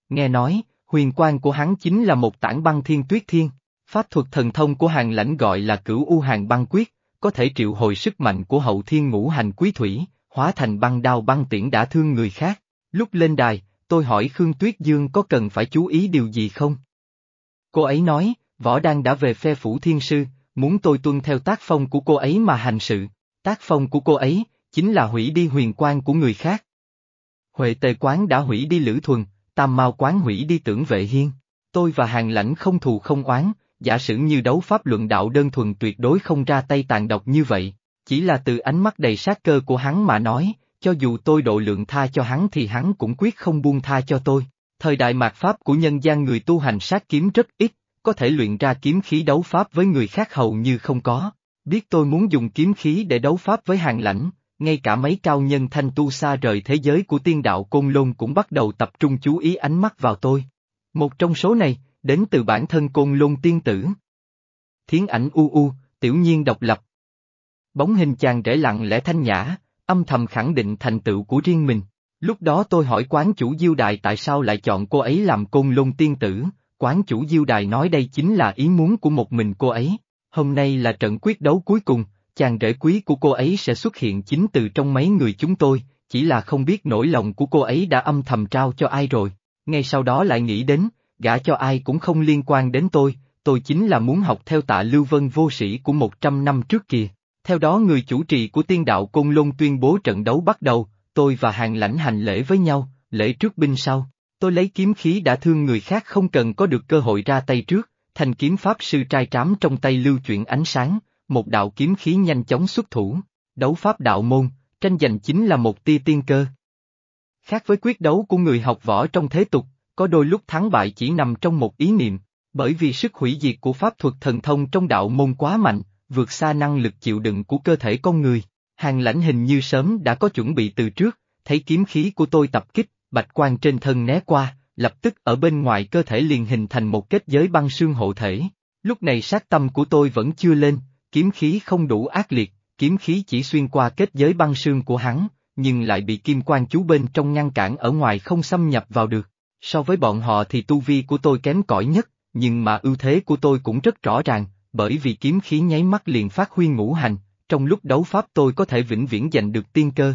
Nghe nói, huyền quan của hắn chính là một tảng băng thiên tuyết thiên, pháp thuật thần thông của hàng lãnh gọi là cửu u hàng băng quyết, có thể triệu hồi sức mạnh của hậu thiên ngũ hành quý thủy, hóa thành băng đao băng tiễn đã thương người khác. Lúc lên đài, tôi hỏi Khương Tuyết Dương có cần phải chú ý điều gì không? Cô ấy nói, Võ Đăng đã về phe phủ thiên sư, muốn tôi tuân theo tác phong của cô ấy mà hành sự. Tác phong của cô ấy, chính là hủy đi huyền quan của người khác. Huệ tề quán đã hủy đi lữ thuần, tam mao quán hủy đi tưởng vệ hiên. Tôi và hàng lãnh không thù không oán, giả sử như đấu pháp luận đạo đơn thuần tuyệt đối không ra tay tàn độc như vậy, chỉ là từ ánh mắt đầy sát cơ của hắn mà nói, cho dù tôi độ lượng tha cho hắn thì hắn cũng quyết không buông tha cho tôi. Thời đại mạt pháp của nhân gian người tu hành sát kiếm rất ít, có thể luyện ra kiếm khí đấu pháp với người khác hầu như không có. Biết tôi muốn dùng kiếm khí để đấu pháp với hàng lãnh, ngay cả mấy cao nhân thanh tu xa rời thế giới của tiên đạo Côn Lôn cũng bắt đầu tập trung chú ý ánh mắt vào tôi. Một trong số này, đến từ bản thân Côn Lôn tiên tử. Thiến ảnh u u, tiểu nhiên độc lập. Bóng hình chàng rẽ lặng lẽ thanh nhã, âm thầm khẳng định thành tựu của riêng mình. Lúc đó tôi hỏi quán chủ diêu đài tại sao lại chọn cô ấy làm côn lôn tiên tử, quán chủ diêu đài nói đây chính là ý muốn của một mình cô ấy. Hôm nay là trận quyết đấu cuối cùng, chàng rể quý của cô ấy sẽ xuất hiện chính từ trong mấy người chúng tôi, chỉ là không biết nỗi lòng của cô ấy đã âm thầm trao cho ai rồi. Ngay sau đó lại nghĩ đến, gả cho ai cũng không liên quan đến tôi, tôi chính là muốn học theo tạ Lưu Vân vô sĩ của 100 năm trước kia. Theo đó người chủ trì của tiên đạo Côn Lôn tuyên bố trận đấu bắt đầu, tôi và hàng lãnh hành lễ với nhau, lễ trước binh sau. Tôi lấy kiếm khí đã thương người khác không cần có được cơ hội ra tay trước, thành kiếm pháp sư trai trám trong tay lưu chuyển ánh sáng, một đạo kiếm khí nhanh chóng xuất thủ, đấu pháp đạo môn, tranh giành chính là một tia tiên cơ. Khác với quyết đấu của người học võ trong thế tục, có đôi lúc thắng bại chỉ nằm trong một ý niệm, bởi vì sức hủy diệt của pháp thuật thần thông trong đạo môn quá mạnh, vượt xa năng lực chịu đựng của cơ thể con người. Hàng lãnh hình như sớm đã có chuẩn bị từ trước, thấy kiếm khí của tôi tập kích, bạch quan trên thân né qua, lập tức ở bên ngoài cơ thể liền hình thành một kết giới băng xương hộ thể. Lúc này sát tâm của tôi vẫn chưa lên, kiếm khí không đủ ác liệt, kiếm khí chỉ xuyên qua kết giới băng xương của hắn, nhưng lại bị kim quan chú bên trong ngăn cản ở ngoài không xâm nhập vào được. So với bọn họ thì tu vi của tôi kém cỏi nhất, nhưng mà ưu thế của tôi cũng rất rõ ràng, bởi vì kiếm khí nháy mắt liền phát huy ngũ hành, trong lúc đấu pháp tôi có thể vĩnh viễn giành được tiên cơ.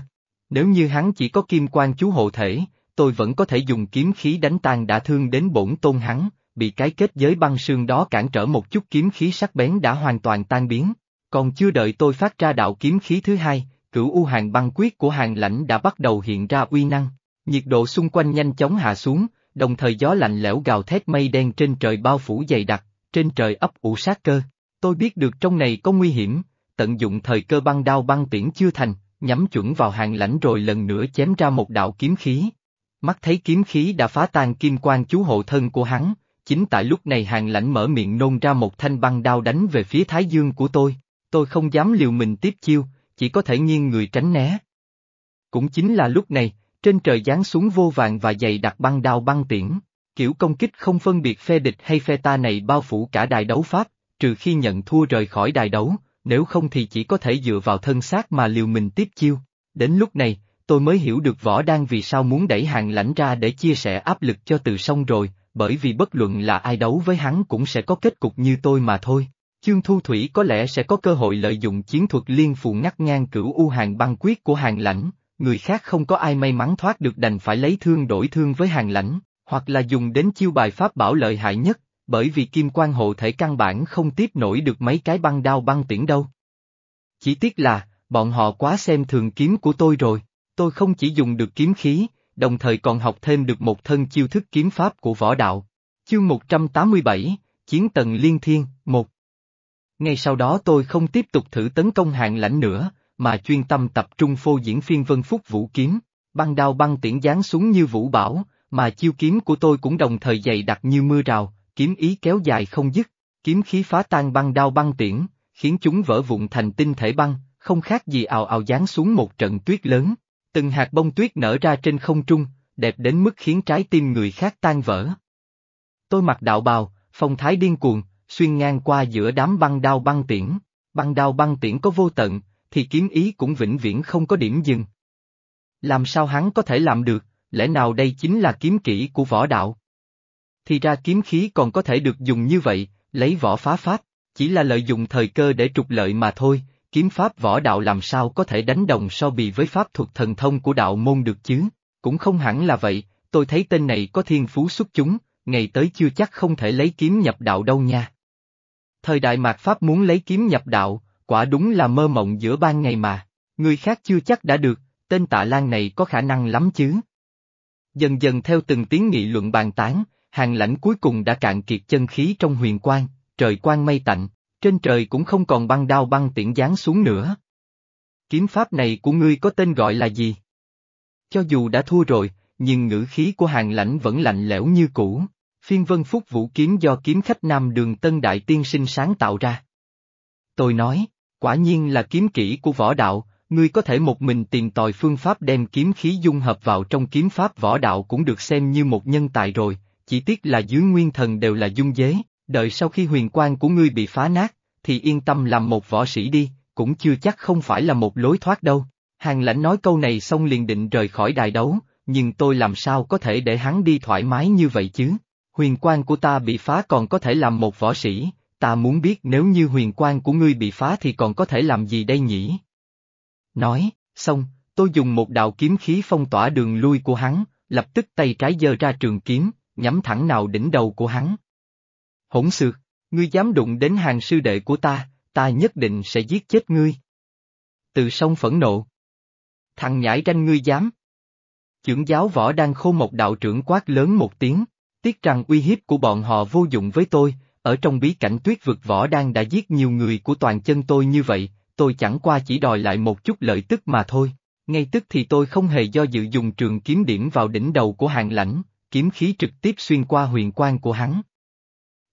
Nếu như hắn chỉ có kim quan chú hộ thể, tôi vẫn có thể dùng kiếm khí đánh tan đã thương đến bổn tôn hắn, bị cái kết giới băng sương đó cản trở một chút kiếm khí sắc bén đã hoàn toàn tan biến. Còn chưa đợi tôi phát ra đạo kiếm khí thứ hai, cửu u hàng băng quyết của hàng lãnh đã bắt đầu hiện ra uy năng. Nhiệt độ xung quanh nhanh chóng hạ xuống, đồng thời gió lạnh lẽo gào thét mây đen trên trời bao phủ dày đặc, trên trời ấp ủ sát cơ. Tôi biết được trong này có nguy hiểm, tận dụng thời cơ băng đao băng tiễn chưa thành, nhắm chuẩn vào hàng lãnh rồi lần nữa chém ra một đạo kiếm khí. Mắt thấy kiếm khí đã phá tan kim quan chú hộ thân của hắn, chính tại lúc này hàng lãnh mở miệng nôn ra một thanh băng đao đánh về phía thái dương của tôi, tôi không dám liều mình tiếp chiêu, chỉ có thể nghiêng người tránh né. Cũng chính là lúc này, trên trời giáng xuống vô vàng và dày đặc băng đao băng tiễn. Kiểu công kích không phân biệt phe địch hay phe ta này bao phủ cả đài đấu pháp, trừ khi nhận thua rời khỏi đài đấu, nếu không thì chỉ có thể dựa vào thân xác mà liều mình tiếp chiêu. Đến lúc này, tôi mới hiểu được võ đang vì sao muốn đẩy hàng lãnh ra để chia sẻ áp lực cho từ sông rồi, bởi vì bất luận là ai đấu với hắn cũng sẽ có kết cục như tôi mà thôi. Chương Thu Thủy có lẽ sẽ có cơ hội lợi dụng chiến thuật liên phù ngắt ngang cửu u hàng băng quyết của hàng lãnh, người khác không có ai may mắn thoát được đành phải lấy thương đổi thương với hàng lãnh, hoặc là dùng đến chiêu bài pháp bảo lợi hại nhất, bởi vì kim quan hộ thể căn bản không tiếp nổi được mấy cái băng đao băng tiễn đâu. Chỉ tiếc là, bọn họ quá xem thường kiếm của tôi rồi, tôi không chỉ dùng được kiếm khí, đồng thời còn học thêm được một thân chiêu thức kiếm pháp của võ đạo. Chương 187, Chiến tầng Liên Thiên, 1 Ngay sau đó tôi không tiếp tục thử tấn công hạng lãnh nữa, mà chuyên tâm tập trung phô diễn phiên vân phúc vũ kiếm, băng đao băng tiễn giáng xuống như vũ bảo, mà chiêu kiếm của tôi cũng đồng thời dày đặc như mưa rào, kiếm ý kéo dài không dứt, kiếm khí phá tan băng đao băng tiễn, khiến chúng vỡ vụn thành tinh thể băng, không khác gì ào ào giáng xuống một trận tuyết lớn. Từng hạt bông tuyết nở ra trên không trung, đẹp đến mức khiến trái tim người khác tan vỡ. Tôi mặc đạo bào, phong thái điên cuồng, xuyên ngang qua giữa đám băng đao băng tiễn. Băng đao băng tiễn có vô tận, thì kiếm ý cũng vĩnh viễn không có điểm dừng. Làm sao hắn có thể làm được, lẽ nào đây chính là kiếm kỹ của võ đạo? Thì ra kiếm khí còn có thể được dùng như vậy, lấy võ phá pháp, chỉ là lợi dụng thời cơ để trục lợi mà thôi, kiếm pháp võ đạo làm sao có thể đánh đồng so bì với pháp thuật thần thông của đạo môn được chứ, cũng không hẳn là vậy, tôi thấy tên này có thiên phú xuất chúng, ngày tới chưa chắc không thể lấy kiếm nhập đạo đâu nha. Thời đại mạt Pháp muốn lấy kiếm nhập đạo, quả đúng là mơ mộng giữa ban ngày mà, người khác chưa chắc đã được, tên tạ lan này có khả năng lắm chứ. Dần dần theo từng tiếng nghị luận bàn tán, hàng lãnh cuối cùng đã cạn kiệt chân khí trong huyền quang, trời quang mây tạnh, trên trời cũng không còn băng đao băng tiễn giáng xuống nữa. Kiếm pháp này của ngươi có tên gọi là gì? Cho dù đã thua rồi, nhưng ngữ khí của hàng lãnh vẫn lạnh lẽo như cũ. Phiên vân phúc vũ kiếm do kiếm khách nam đường tân đại tiên sinh sáng tạo ra. Tôi nói, quả nhiên là kiếm kỹ của võ đạo, ngươi có thể một mình tìm tòi phương pháp đem kiếm khí dung hợp vào trong kiếm pháp võ đạo cũng được xem như một nhân tài rồi, chỉ tiếc là dưới nguyên thần đều là dung dế, đợi sau khi huyền quan của ngươi bị phá nát, thì yên tâm làm một võ sĩ đi, cũng chưa chắc không phải là một lối thoát đâu. Hàng lãnh nói câu này xong liền định rời khỏi đài đấu, nhưng tôi làm sao có thể để hắn đi thoải mái như vậy chứ? Huyền quan của ta bị phá còn có thể làm một võ sĩ, ta muốn biết nếu như huyền quan của ngươi bị phá thì còn có thể làm gì đây nhỉ? Nói, xong, tôi dùng một đạo kiếm khí phong tỏa đường lui của hắn, lập tức tay trái giơ ra trường kiếm, nhắm thẳng nào đỉnh đầu của hắn. Hỗn xược, ngươi dám đụng đến hàng sư đệ của ta, ta nhất định sẽ giết chết ngươi. Từ sông phẫn nộ. Thằng nhãi ranh ngươi dám. Chưởng giáo võ đang khô một đạo trưởng quát lớn một tiếng, tiếc rằng uy hiếp của bọn họ vô dụng với tôi, ở trong bí cảnh tuyết vực võ đang đã giết nhiều người của toàn chân tôi như vậy, tôi chẳng qua chỉ đòi lại một chút lợi tức mà thôi. Ngay tức thì tôi không hề do dự dùng trường kiếm điểm vào đỉnh đầu của hàng lãnh, kiếm khí trực tiếp xuyên qua huyền quan của hắn.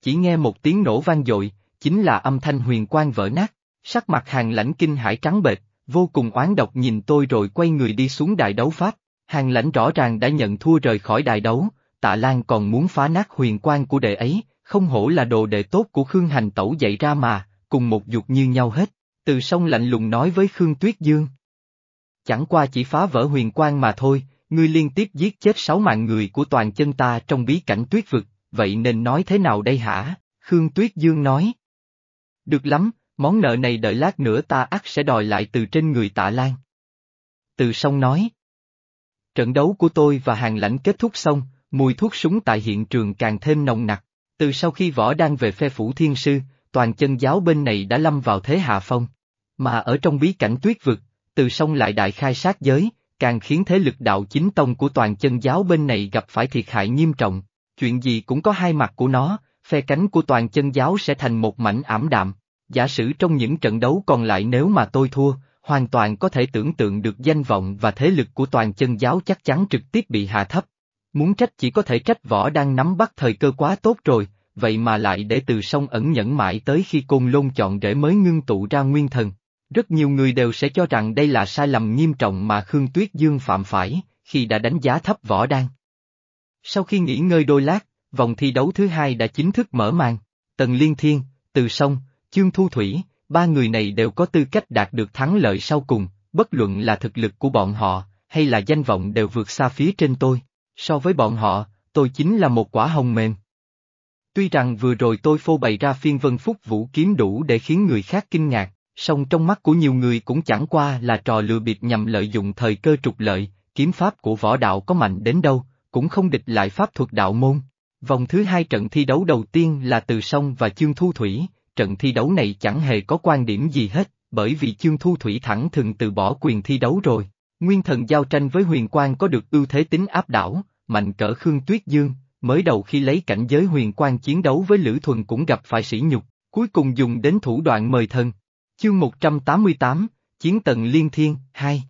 Chỉ nghe một tiếng nổ vang dội, chính là âm thanh huyền quan vỡ nát, sắc mặt hàng lãnh kinh hải trắng bệch, vô cùng oán độc nhìn tôi rồi quay người đi xuống đài đấu pháp. Hàng lãnh rõ ràng đã nhận thua rời khỏi đài đấu, tạ Lan còn muốn phá nát huyền quan của đệ ấy, không hổ là đồ đệ tốt của Khương Hành Tẩu dạy ra mà, cùng một dục như nhau hết. Từ sông lạnh lùng nói với Khương Tuyết Dương. Chẳng qua chỉ phá vỡ huyền quan mà thôi, ngươi liên tiếp giết chết sáu mạng người của toàn chân ta trong bí cảnh tuyết vực, vậy nên nói thế nào đây hả? Khương Tuyết Dương nói. Được lắm, món nợ này đợi lát nữa ta ắt sẽ đòi lại từ trên người tạ Lan. Từ sông nói. Trận đấu của tôi và hàng lãnh kết thúc xong, mùi thuốc súng tại hiện trường càng thêm nồng nặc. Từ sau khi võ đang về phe phủ thiên sư, toàn chân giáo bên này đã lâm vào thế hạ phong. Mà ở trong bí cảnh tuyết vực, từ sông lại đại khai sát giới, càng khiến thế lực đạo chính tông của toàn chân giáo bên này gặp phải thiệt hại nghiêm trọng. Chuyện gì cũng có hai mặt của nó, phe cánh của toàn chân giáo sẽ thành một mảnh ảm đạm. Giả sử trong những trận đấu còn lại nếu mà tôi thua, hoàn toàn có thể tưởng tượng được danh vọng và thế lực của toàn chân giáo chắc chắn trực tiếp bị hạ thấp. Muốn trách chỉ có thể trách võ đang nắm bắt thời cơ quá tốt rồi, vậy mà lại để từ sông ẩn nhẫn mãi tới khi côn lôn chọn rễ mới ngưng tụ ra nguyên thần. Rất nhiều người đều sẽ cho rằng đây là sai lầm nghiêm trọng mà Khương Tuyết Dương phạm phải, khi đã đánh giá thấp võ đan. Sau khi nghỉ ngơi đôi lát, vòng thi đấu thứ hai đã chính thức mở màn. Tần Liên Thiên, Từ Sông, Chương Thu Thủy, ba người này đều có tư cách đạt được thắng lợi sau cùng, bất luận là thực lực của bọn họ, hay là danh vọng đều vượt xa phía trên tôi. So với bọn họ, tôi chính là một quả hồng mềm. Tuy rằng vừa rồi tôi phô bày ra phiên vân phúc vũ kiếm đủ để khiến người khác kinh ngạc, song trong mắt của nhiều người cũng chẳng qua là trò lừa bịp nhằm lợi dụng thời cơ trục lợi, kiếm pháp của võ đạo có mạnh đến đâu, cũng không địch lại pháp thuật đạo môn. Vòng thứ hai trận thi đấu đầu tiên là Từ Sông và Chương Thu Thủy, trận thi đấu này chẳng hề có quan điểm gì hết, bởi vì Chương Thu Thủy thẳng thừng từ bỏ quyền thi đấu rồi. Nguyên thần giao tranh với huyền quang có được ưu thế tính áp đảo, mạnh cỡ Khương Tuyết Dương, mới đầu khi lấy cảnh giới huyền quang chiến đấu với Lữ Thuần cũng gặp phải sỉ nhục, cuối cùng dùng đến thủ đoạn mời thần. Chương 188, Chiến tần Liên Thiên, 2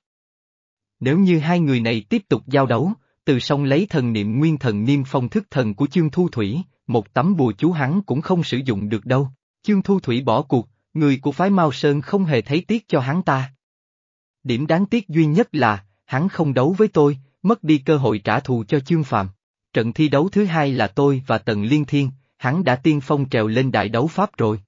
Nếu như hai người này tiếp tục giao đấu, từ sông lấy thần niệm nguyên thần niêm phong thức thần của chương thu thủy, một tấm bùa chú hắn cũng không sử dụng được đâu. Chương thu thủy bỏ cuộc, người của phái Mao Sơn không hề thấy tiếc cho hắn ta. Điểm đáng tiếc duy nhất là, hắn không đấu với tôi, mất đi cơ hội trả thù cho chương phạm. Trận thi đấu thứ hai là tôi và Tần Liên Thiên, hắn đã tiên phong trèo lên đại đấu Pháp rồi.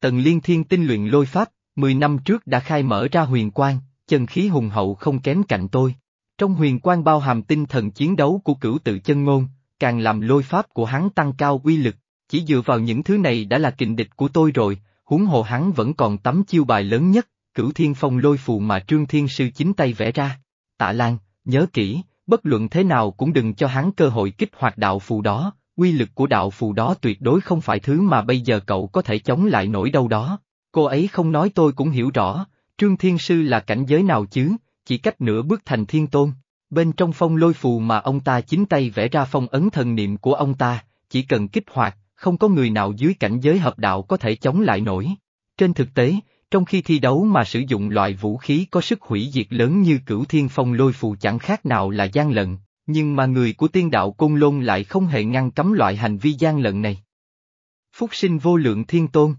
Tần Liên Thiên tinh luyện lôi Pháp, 10 năm trước đã khai mở ra huyền quang, chân khí hùng hậu không kém cạnh tôi. Trong huyền quan bao hàm tinh thần chiến đấu của cửu tự chân ngôn, càng làm lôi pháp của hắn tăng cao uy lực, chỉ dựa vào những thứ này đã là kình địch của tôi rồi, huống hồ hắn vẫn còn tấm chiêu bài lớn nhất, cửu thiên phong lôi phù mà trương thiên sư chính tay vẽ ra. Tạ Lan, nhớ kỹ, bất luận thế nào cũng đừng cho hắn cơ hội kích hoạt đạo phù đó, uy lực của đạo phù đó tuyệt đối không phải thứ mà bây giờ cậu có thể chống lại nổi đâu đó. Cô ấy không nói tôi cũng hiểu rõ, Trương Thiên Sư là cảnh giới nào chứ, chỉ cách nửa bước thành thiên tôn. Bên trong phong lôi phù mà ông ta chính tay vẽ ra phong ấn thần niệm của ông ta, chỉ cần kích hoạt, không có người nào dưới cảnh giới hợp đạo có thể chống lại nổi. Trên thực tế, trong khi thi đấu mà sử dụng loại vũ khí có sức hủy diệt lớn như cửu thiên phong lôi phù chẳng khác nào là gian lận, nhưng mà người của tiên đạo Côn Lôn lại không hề ngăn cấm loại hành vi gian lận này. Phúc sinh vô lượng thiên tôn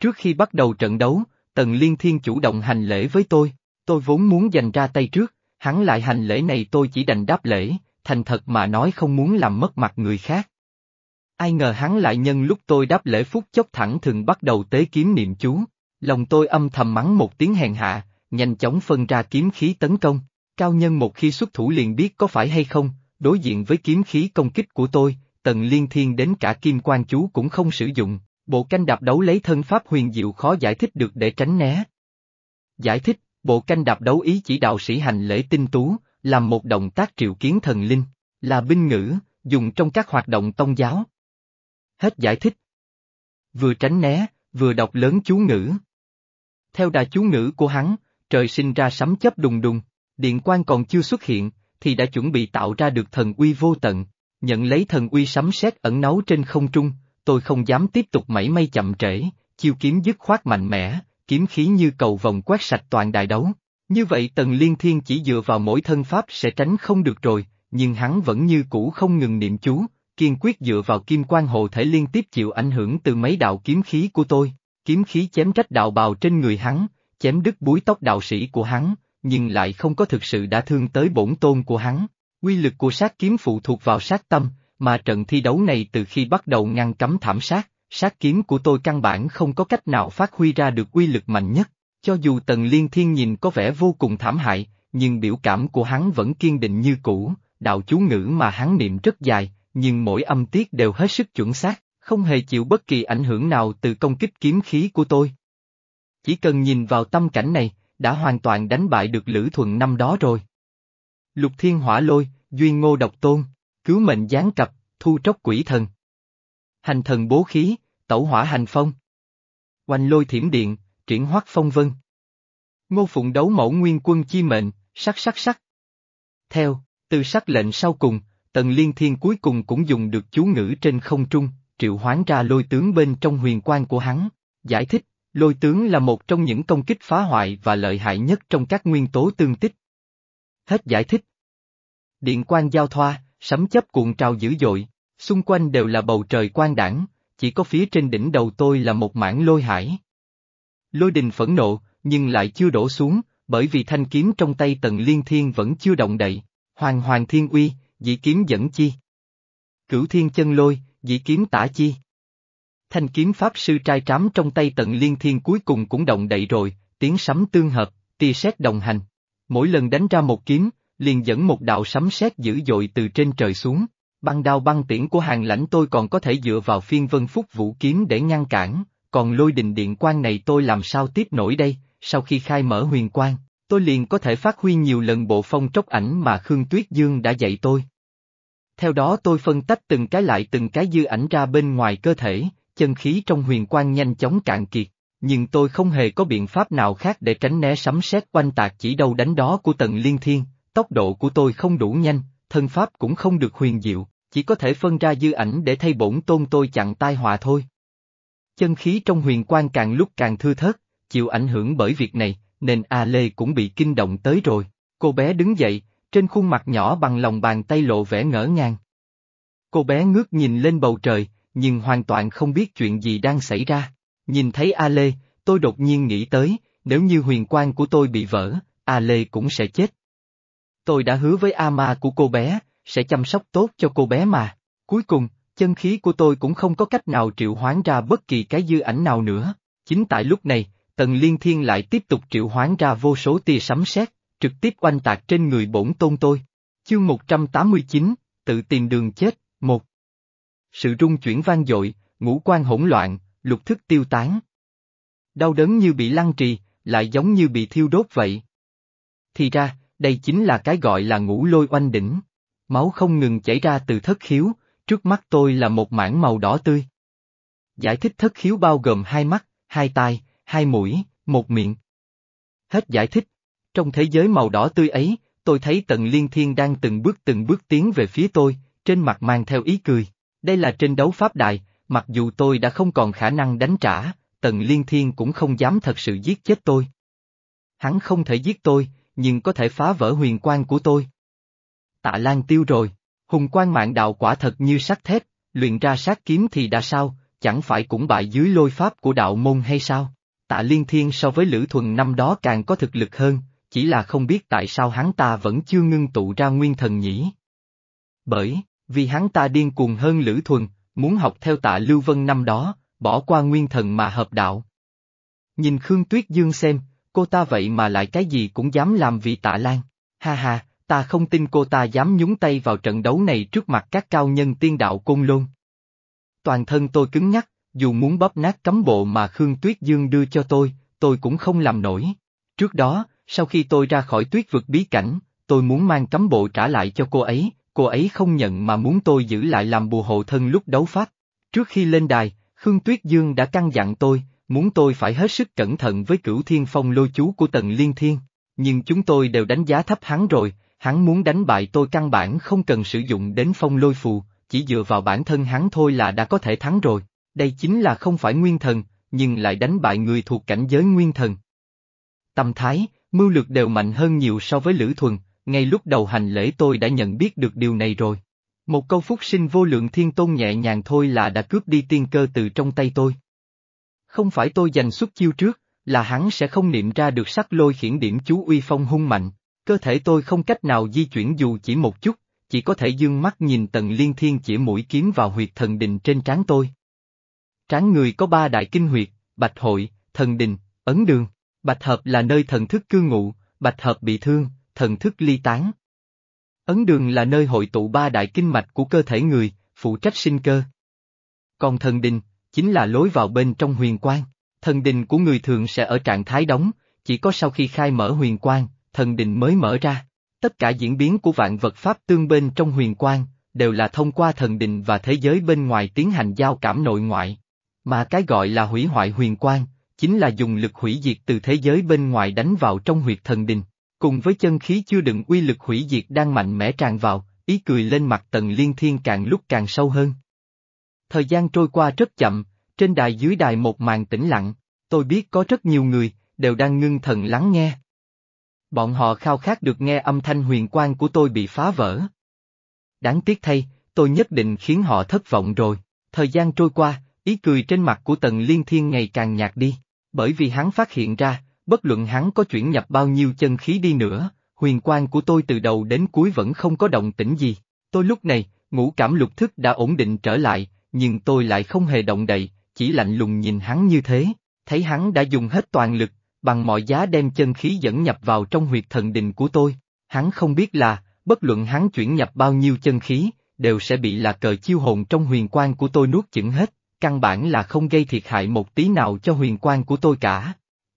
Trước khi bắt đầu trận đấu, Tần Liên Thiên chủ động hành lễ với tôi, tôi vốn muốn dành ra tay trước, hắn lại hành lễ này tôi chỉ đành đáp lễ, thành thật mà nói không muốn làm mất mặt người khác. Ai ngờ hắn lại nhân lúc tôi đáp lễ phút chốc thẳng thường bắt đầu tế kiếm niệm chú, lòng tôi âm thầm mắng một tiếng hèn hạ, nhanh chóng phân ra kiếm khí tấn công, cao nhân một khi xuất thủ liền biết có phải hay không, đối diện với kiếm khí công kích của tôi, tần liên thiên đến cả kim quan chú cũng không sử dụng, bộ canh đạp đấu lấy thân pháp huyền diệu khó giải thích được để tránh né. Giải thích, bộ canh đạp đấu ý chỉ đạo sĩ hành lễ tinh tú, làm một động tác triệu kiến thần linh, là binh ngữ, dùng trong các hoạt động tông giáo. Hết giải thích. Vừa tránh né, vừa đọc lớn chú ngữ. Theo đà chú ngữ của hắn, trời sinh ra sấm chấp đùng đùng, điện quan còn chưa xuất hiện, thì đã chuẩn bị tạo ra được thần uy vô tận, nhận lấy thần uy sấm sét ẩn náu trên không trung, tôi không dám tiếp tục mảy may chậm trễ, chiêu kiếm dứt khoát mạnh mẽ, kiếm khí như cầu vòng quét sạch toàn đại đấu. Như vậy Tần Liên Thiên chỉ dựa vào mỗi thân pháp sẽ tránh không được rồi, nhưng hắn vẫn như cũ không ngừng niệm chú, kiên quyết dựa vào kim quan hộ thể liên tiếp chịu ảnh hưởng từ mấy đạo kiếm khí của tôi. Kiếm khí chém rách đạo bào trên người hắn, chém đứt búi tóc đạo sĩ của hắn, nhưng lại không có thực sự đã thương tới bổn tôn của hắn. Quy lực của sát kiếm phụ thuộc vào sát tâm, mà trận thi đấu này từ khi bắt đầu ngăn cấm thảm sát, sát kiếm của tôi căn bản không có cách nào phát huy ra được quy lực mạnh nhất. Cho dù Tần Liên Thiên nhìn có vẻ vô cùng thảm hại, nhưng biểu cảm của hắn vẫn kiên định như cũ, đạo chú ngữ mà hắn niệm rất dài, nhưng mỗi âm tiết đều hết sức chuẩn xác, không hề chịu bất kỳ ảnh hưởng nào từ công kích kiếm khí của tôi. Chỉ cần nhìn vào tâm cảnh này, đã hoàn toàn đánh bại được Lữ Thuận năm đó rồi. Lục Thiên Hỏa Lôi, Duyên Ngô Độc Tôn, Cứu Mệnh Gián Cập, Thu Tróc Quỷ Thần. Hành Thần Bố Khí, Tẩu Hỏa Hành Phong. Oanh Lôi Thiểm Điện, Triển Hoắc Phong Vân. Ngô Phụng Đấu Mẫu Nguyên Quân Chi Mệnh, sắc sắc sắc. Theo, từ sắc lệnh sau cùng, Tần Liên Thiên cuối cùng cũng dùng được chú ngữ trên không trung, triệu hoán ra lôi tướng bên trong huyền quan của hắn, giải thích, lôi tướng là một trong những công kích phá hoại và lợi hại nhất trong các nguyên tố tương tích. Hết giải thích. Điện quan giao thoa, sấm chấp cuộn trào dữ dội, xung quanh đều là bầu trời quang đảng, chỉ có phía trên đỉnh đầu tôi là một mảng lôi hải. Lôi đình phẫn nộ, nhưng lại chưa đổ xuống, bởi vì thanh kiếm trong tay tần liên thiên vẫn chưa động đậy. Hoàng hoàng thiên uy, dĩ kiếm dẫn chi. Cửu thiên chân lôi, dĩ kiếm tả chi. Thanh kiếm pháp sư trai trám trong tay tận liên thiên cuối cùng cũng động đậy rồi, tiếng sấm tương hợp, tia sét đồng hành. Mỗi lần đánh ra một kiếm, liền dẫn một đạo sấm sét dữ dội từ trên trời xuống. Băng đao băng tiễn của hàng lãnh tôi còn có thể dựa vào phiên vân phúc vũ kiếm để ngăn cản, còn lôi đình điện quan này tôi làm sao tiếp nổi đây, sau khi khai mở huyền quan, tôi liền có thể phát huy nhiều lần bộ phong tróc ảnh mà Khương Tuyết Dương đã dạy tôi. Theo đó tôi phân tách từng cái lại từng cái dư ảnh ra bên ngoài cơ thể, chân khí trong huyền quan nhanh chóng cạn kiệt, nhưng tôi không hề có biện pháp nào khác để tránh né sấm sét quanh tạc chỉ đâu đánh đó của tần liên thiên, tốc độ của tôi không đủ nhanh, thân pháp cũng không được huyền diệu, chỉ có thể phân ra dư ảnh để thay bổn tôn tôi chặn tai họa thôi. Chân khí trong huyền quan càng lúc càng thưa thớt, chịu ảnh hưởng bởi việc này, nên A Lê cũng bị kinh động tới rồi. Cô bé đứng dậy, trên khuôn mặt nhỏ bằng lòng bàn tay lộ vẻ ngỡ ngàng. Cô bé ngước nhìn lên bầu trời, nhưng hoàn toàn không biết chuyện gì đang xảy ra. Nhìn thấy A Lê, tôi đột nhiên nghĩ tới, nếu như huyền quan của tôi bị vỡ, A Lê cũng sẽ chết. Tôi đã hứa với A Ma của cô bé, sẽ chăm sóc tốt cho cô bé mà. Cuối cùng, chân khí của tôi cũng không có cách nào triệu hoán ra bất kỳ cái dư ảnh nào nữa. Chính tại lúc này, Tần Liên Thiên lại tiếp tục triệu hoán ra vô số tia sấm sét, trực tiếp oanh tạc trên người bổn tôn tôi. Chương 189, tự tìm đường chết, một. Sự rung chuyển vang dội, ngũ quan hỗn loạn, lục thức tiêu tán. Đau đớn như bị lăng trì, lại giống như bị thiêu đốt vậy. Thì ra, đây chính là cái gọi là ngũ lôi oanh đỉnh. Máu không ngừng chảy ra từ thất khiếu, trước mắt tôi là một mảng màu đỏ tươi. Giải thích thất khiếu bao gồm hai mắt, hai tai, hai mũi, một miệng. Hết giải thích. Trong thế giới màu đỏ tươi ấy, tôi thấy tận liên thiên đang từng bước từng bước tiến về phía tôi, trên mặt mang theo ý cười. Đây là trên đấu pháp đại, mặc dù tôi đã không còn khả năng đánh trả, tần liên thiên cũng không dám thật sự giết chết tôi. Hắn không thể giết tôi, nhưng có thể phá vỡ huyền quan của tôi. Tạ Lan tiêu rồi, hùng quan mạng đạo quả thật như sắt thép, luyện ra sát kiếm thì đã sao, chẳng phải cũng bại dưới lôi pháp của đạo môn hay sao? Tạ Liên Thiên so với Lữ Thuần năm đó càng có thực lực hơn, chỉ là không biết tại sao hắn ta vẫn chưa ngưng tụ ra nguyên thần nhỉ. Bởi, vì hắn ta điên cuồng hơn Lữ Thuần, muốn học theo tạ Lưu Vân năm đó, bỏ qua nguyên thần mà hợp đạo. Nhìn Khương Tuyết Dương xem, cô ta vậy mà lại cái gì cũng dám làm vì tạ Lan. Ha ha, ta không tin cô ta dám nhúng tay vào trận đấu này trước mặt các cao nhân tiên đạo côn lôn. Toàn thân tôi cứng nhắc, dù muốn bóp nát cấm bộ mà Khương Tuyết Dương đưa cho tôi, tôi cũng không làm nổi. Trước đó, sau khi tôi ra khỏi tuyết vực bí cảnh, tôi muốn mang cấm bộ trả lại cho cô ấy, cô ấy không nhận mà muốn tôi giữ lại làm bù hộ thân lúc đấu pháp. Trước khi lên đài, Khương Tuyết Dương đã căn dặn tôi, muốn tôi phải hết sức cẩn thận với cửu thiên phong lôi chú của tần liên thiên. Nhưng chúng tôi đều đánh giá thấp hắn rồi, hắn muốn đánh bại tôi căn bản không cần sử dụng đến phong lôi phù, chỉ dựa vào bản thân hắn thôi là đã có thể thắng rồi. Đây chính là không phải nguyên thần, nhưng lại đánh bại người thuộc cảnh giới nguyên thần. Tâm thái, mưu lược đều mạnh hơn nhiều so với Lữ Thuần, ngay lúc đầu hành lễ tôi đã nhận biết được điều này rồi. Một câu phúc sinh vô lượng thiên tôn nhẹ nhàng thôi là đã cướp đi tiên cơ từ trong tay tôi. Không phải tôi giành xuất chiêu trước, là hắn sẽ không niệm ra được sắc lôi khiển điểm chú uy phong hung mạnh, cơ thể tôi không cách nào di chuyển dù chỉ một chút, chỉ có thể dương mắt nhìn tầng liên thiên chỉ mũi kiếm vào huyệt thần đình trên trán tôi. Trán người có ba đại kinh huyệt, bạch hội, thần đình, ấn đường. Bạch hợp là nơi thần thức cư ngụ, bạch hợp bị thương, thần thức ly tán. Ấn đường là nơi hội tụ ba đại kinh mạch của cơ thể người, phụ trách sinh cơ. Còn thần đình, chính là lối vào bên trong huyền quang. Thần đình của người thường sẽ ở trạng thái đóng, chỉ có sau khi khai mở huyền quang, thần đình mới mở ra. Tất cả diễn biến của vạn vật pháp tương bên trong huyền quang, đều là thông qua thần đình và thế giới bên ngoài tiến hành giao cảm nội ngoại. Mà cái gọi là hủy hoại huyền quang, chính là dùng lực hủy diệt từ thế giới bên ngoài đánh vào trong huyệt thần đình. Cùng với chân khí chưa đựng uy lực hủy diệt đang mạnh mẽ tràn vào, ý cười lên mặt tần liên thiên càng lúc càng sâu hơn. Thời gian trôi qua rất chậm, trên đài dưới đài một màn tĩnh lặng, tôi biết có rất nhiều người, đều đang ngưng thần lắng nghe. Bọn họ khao khát được nghe âm thanh huyền quang của tôi bị phá vỡ. Đáng tiếc thay, tôi nhất định khiến họ thất vọng rồi. Thời gian trôi qua, ý cười trên mặt của tần liên thiên ngày càng nhạt đi, bởi vì hắn phát hiện ra, bất luận hắn có chuyển nhập bao nhiêu chân khí đi nữa, huyền quang của tôi từ đầu đến cuối vẫn không có động tĩnh gì. Tôi lúc này, ngũ cảm lục thức đã ổn định trở lại, nhưng tôi lại không hề động đậy, chỉ lạnh lùng nhìn hắn như thế, thấy hắn đã dùng hết toàn lực, bằng mọi giá đem chân khí dẫn nhập vào trong huyệt thần đình của tôi. Hắn không biết là, bất luận hắn chuyển nhập bao nhiêu chân khí, đều sẽ bị là cờ chiêu hồn trong huyền quang của tôi nuốt chửng hết, căn bản là không gây thiệt hại một tí nào cho huyền quan của tôi cả.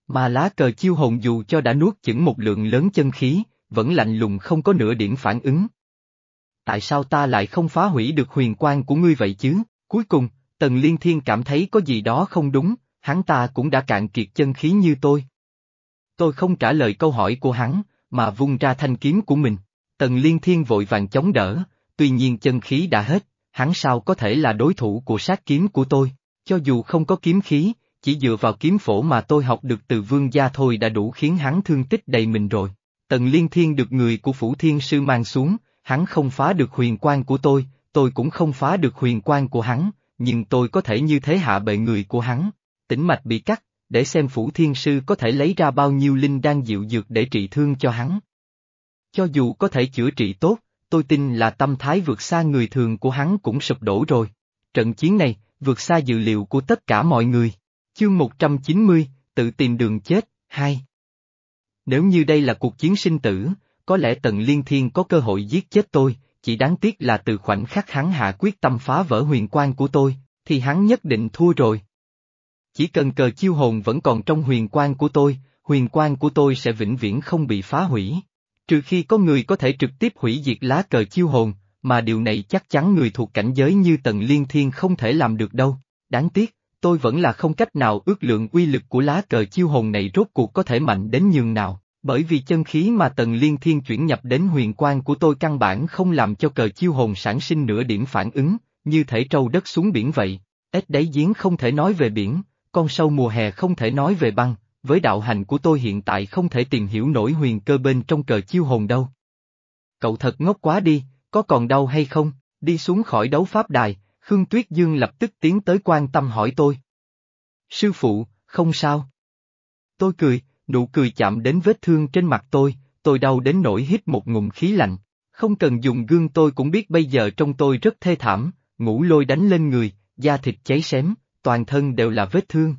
Mà lá cờ chiêu hồn dù cho đã nuốt chửng một lượng lớn chân khí, vẫn lạnh lùng không có nửa điểm phản ứng. Tại sao ta lại không phá hủy được huyền quan của ngươi vậy chứ? Cuối cùng, Tần Liên Thiên cảm thấy có gì đó không đúng, hắn ta cũng đã cạn kiệt chân khí như tôi. Tôi không trả lời câu hỏi của hắn, mà vung ra thanh kiếm của mình. Tần Liên Thiên vội vàng chống đỡ, tuy nhiên chân khí đã hết, hắn sao có thể là đối thủ của sát kiếm của tôi, cho dù không có kiếm khí, chỉ dựa vào kiếm phổ mà tôi học được từ vương gia thôi đã đủ khiến hắn thương tích đầy mình rồi. Tần Liên Thiên được người của Phủ Thiên Sư mang xuống, hắn không phá được huyền quan của tôi, tôi cũng không phá được huyền quan của hắn, nhưng tôi có thể như thế hạ bệ người của hắn. Tĩnh mạch bị cắt, để xem Phủ Thiên Sư có thể lấy ra bao nhiêu linh đan dịu dược để trị thương cho hắn. Cho dù có thể chữa trị tốt, tôi tin là tâm thái vượt xa người thường của hắn cũng sụp đổ rồi. Trận chiến này, vượt xa dự liệu của tất cả mọi người. Chương 190, tự tìm đường chết, 2 Nếu như đây là cuộc chiến sinh tử, có lẽ Tần Liên Thiên có cơ hội giết chết tôi, chỉ đáng tiếc là từ khoảnh khắc hắn hạ quyết tâm phá vỡ huyền quan của tôi, thì hắn nhất định thua rồi. Chỉ cần cờ chiêu hồn vẫn còn trong huyền quan của tôi, huyền quan của tôi sẽ vĩnh viễn không bị phá hủy. Trừ khi có người có thể trực tiếp hủy diệt lá cờ chiêu hồn, mà điều này chắc chắn người thuộc cảnh giới như Tần Liên Thiên không thể làm được đâu. Đáng tiếc, tôi vẫn là không cách nào ước lượng uy lực của lá cờ chiêu hồn này rốt cuộc có thể mạnh đến nhường nào, bởi vì chân khí mà Tần Liên Thiên chuyển nhập đến huyền quan của tôi căn bản không làm cho cờ chiêu hồn sản sinh nửa điểm phản ứng, như thể trâu đất xuống biển vậy. Ếch đáy giếng không thể nói về biển, con sâu mùa hè không thể nói về băng, với đạo hành của tôi hiện tại không thể tìm hiểu nổi huyền cơ bên trong cờ chiêu hồn đâu. Cậu thật ngốc quá đi, có còn đau hay không, đi xuống khỏi đấu pháp đài, Khương Tuyết Dương lập tức tiến tới quan tâm hỏi tôi. Sư phụ, không sao. Tôi cười, nụ cười chạm đến vết thương trên mặt tôi, tôi đau đến nỗi hít một ngụm khí lạnh. Không cần dùng gương tôi cũng biết bây giờ trong tôi rất thê thảm, ngủ lôi đánh lên người, da thịt cháy xém, toàn thân đều là vết thương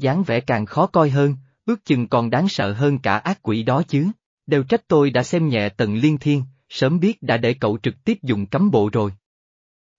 dáng vẻ càng khó coi hơn, ước chừng còn đáng sợ hơn cả ác quỷ đó chứ. Đều trách tôi đã xem nhẹ tần liên thiên, sớm biết đã để cậu trực tiếp dùng cấm bộ rồi.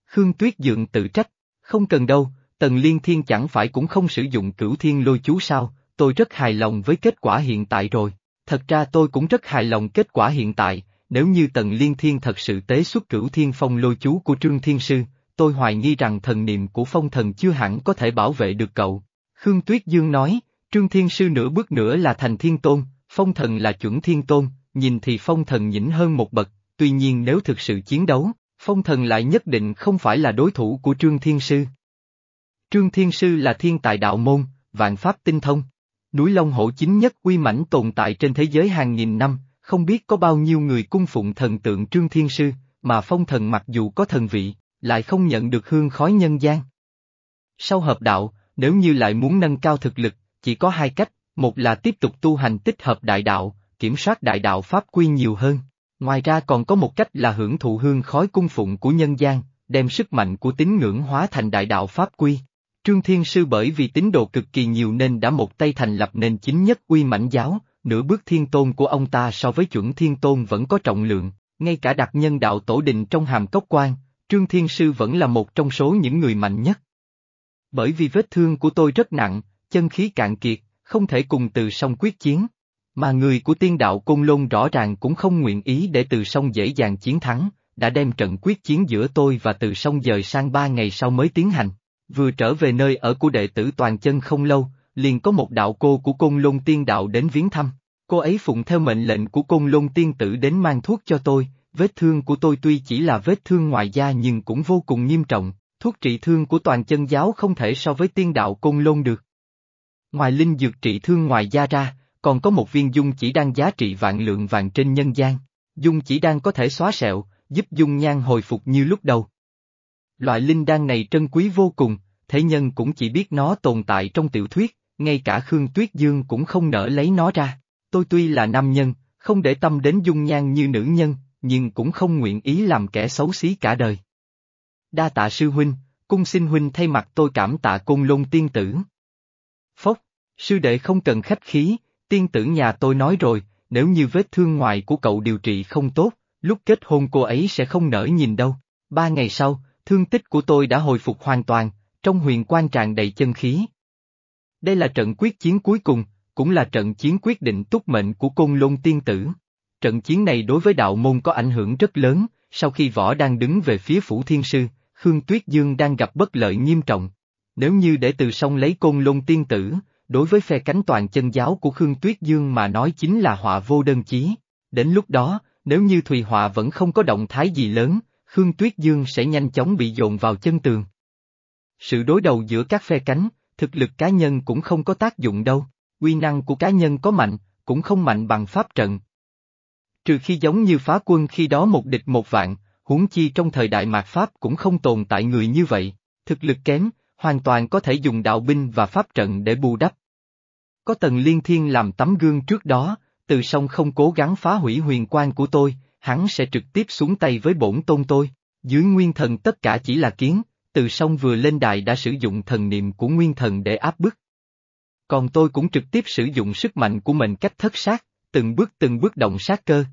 Khương Tuyết Dượng tự trách, không cần đâu, tần liên thiên chẳng phải cũng không sử dụng cửu thiên lôi chú sao, tôi rất hài lòng với kết quả hiện tại rồi. Thật ra tôi cũng rất hài lòng kết quả hiện tại, nếu như tần liên thiên thật sự tế xuất cửu thiên phong lôi chú của Trương Thiên Sư, tôi hoài nghi rằng thần niệm của phong thần chưa hẳn có thể bảo vệ được cậu. Khương Tuyết Dương nói, Trương Thiên Sư nửa bước nữa là thành thiên tôn, phong thần là chuẩn thiên tôn, nhìn thì phong thần nhỉnh hơn một bậc, tuy nhiên nếu thực sự chiến đấu, phong thần lại nhất định không phải là đối thủ của Trương Thiên Sư. Trương Thiên Sư là thiên tài đạo môn, vạn pháp tinh thông. Núi Long Hổ chính nhất uy mãnh tồn tại trên thế giới hàng nghìn năm, không biết có bao nhiêu người cung phụng thần tượng Trương Thiên Sư, mà phong thần mặc dù có thần vị, lại không nhận được hương khói nhân gian. Sau hợp đạo, nếu như lại muốn nâng cao thực lực, chỉ có hai cách, một là tiếp tục tu hành tích hợp đại đạo, kiểm soát đại đạo pháp quy nhiều hơn. Ngoài ra còn có một cách là hưởng thụ hương khói cung phụng của nhân gian, đem sức mạnh của tín ngưỡng hóa thành đại đạo pháp quy. Trương Thiên Sư bởi vì tín đồ cực kỳ nhiều nên đã một tay thành lập nền chính nhất uy mãnh giáo, nửa bước thiên tôn của ông ta so với chuẩn thiên tôn vẫn có trọng lượng, ngay cả đặc nhân đạo tổ đình trong hàm cốc quan, Trương Thiên Sư vẫn là một trong số những người mạnh nhất. Bởi vì vết thương của tôi rất nặng, chân khí cạn kiệt, không thể cùng từ sông quyết chiến. Mà người của tiên đạo Côn Lôn rõ ràng cũng không nguyện ý để từ sông dễ dàng chiến thắng, đã đem trận quyết chiến giữa tôi và từ sông dời sang ba ngày sau mới tiến hành. Vừa trở về nơi ở của đệ tử toàn chân không lâu, liền có một đạo cô của Côn Lôn tiên đạo đến viếng thăm. Cô ấy phụng theo mệnh lệnh của Côn Lôn tiên tử đến mang thuốc cho tôi, vết thương của tôi tuy chỉ là vết thương ngoài da nhưng cũng vô cùng nghiêm trọng, thuốc trị thương của toàn chân giáo không thể so với tiên đạo côn lôn được. Ngoài linh dược trị thương ngoài da ra, còn có một viên dung chỉ đang giá trị vạn lượng vàng trên nhân gian. Dung chỉ đang có thể xóa sẹo, giúp dung nhan hồi phục như lúc đầu. Loại linh đan này trân quý vô cùng, thế nhân cũng chỉ biết nó tồn tại trong tiểu thuyết, ngay cả Khương Tuyết Dương cũng không nỡ lấy nó ra. Tôi tuy là nam nhân, không để tâm đến dung nhan như nữ nhân, nhưng cũng không nguyện ý làm kẻ xấu xí cả đời. Đa tạ sư huynh, cung xin huynh thay mặt tôi cảm tạ côn lôn tiên tử. Phốc, sư đệ không cần khách khí, tiên tử nhà tôi nói rồi, nếu như vết thương ngoài của cậu điều trị không tốt, lúc kết hôn cô ấy sẽ không nở nhìn đâu. Ba ngày sau, thương tích của tôi đã hồi phục hoàn toàn, trong huyền quan tràn đầy chân khí. Đây là trận quyết chiến cuối cùng, cũng là trận chiến quyết định túc mệnh của côn lôn tiên tử. Trận chiến này đối với đạo môn có ảnh hưởng rất lớn, sau khi võ đang đứng về phía phủ thiên sư, Khương Tuyết Dương đang gặp bất lợi nghiêm trọng. Nếu như để từ sông lấy côn lôn tiên tử, đối với phe cánh toàn chân giáo của Khương Tuyết Dương mà nói chính là họa vô đơn chí. Đến lúc đó, nếu như Thùy Họa vẫn không có động thái gì lớn, Khương Tuyết Dương sẽ nhanh chóng bị dồn vào chân tường. Sự đối đầu giữa các phe cánh, thực lực cá nhân cũng không có tác dụng đâu, uy năng của cá nhân có mạnh, cũng không mạnh bằng pháp trận. Trừ khi giống như phá quân khi đó một địch một vạn, huống chi trong thời đại mạt Pháp cũng không tồn tại người như vậy, thực lực kém, hoàn toàn có thể dùng đạo binh và pháp trận để bù đắp. Có tần liên thiên làm tấm gương trước đó, từ sông không cố gắng phá hủy huyền quan của tôi, hắn sẽ trực tiếp xuống tay với bổn tôn tôi. Dưới nguyên thần tất cả chỉ là kiến, từ sông vừa lên đài đã sử dụng thần niệm của nguyên thần để áp bức. Còn tôi cũng trực tiếp sử dụng sức mạnh của mình cách thất sát, từng bước từng bước động sát cơ.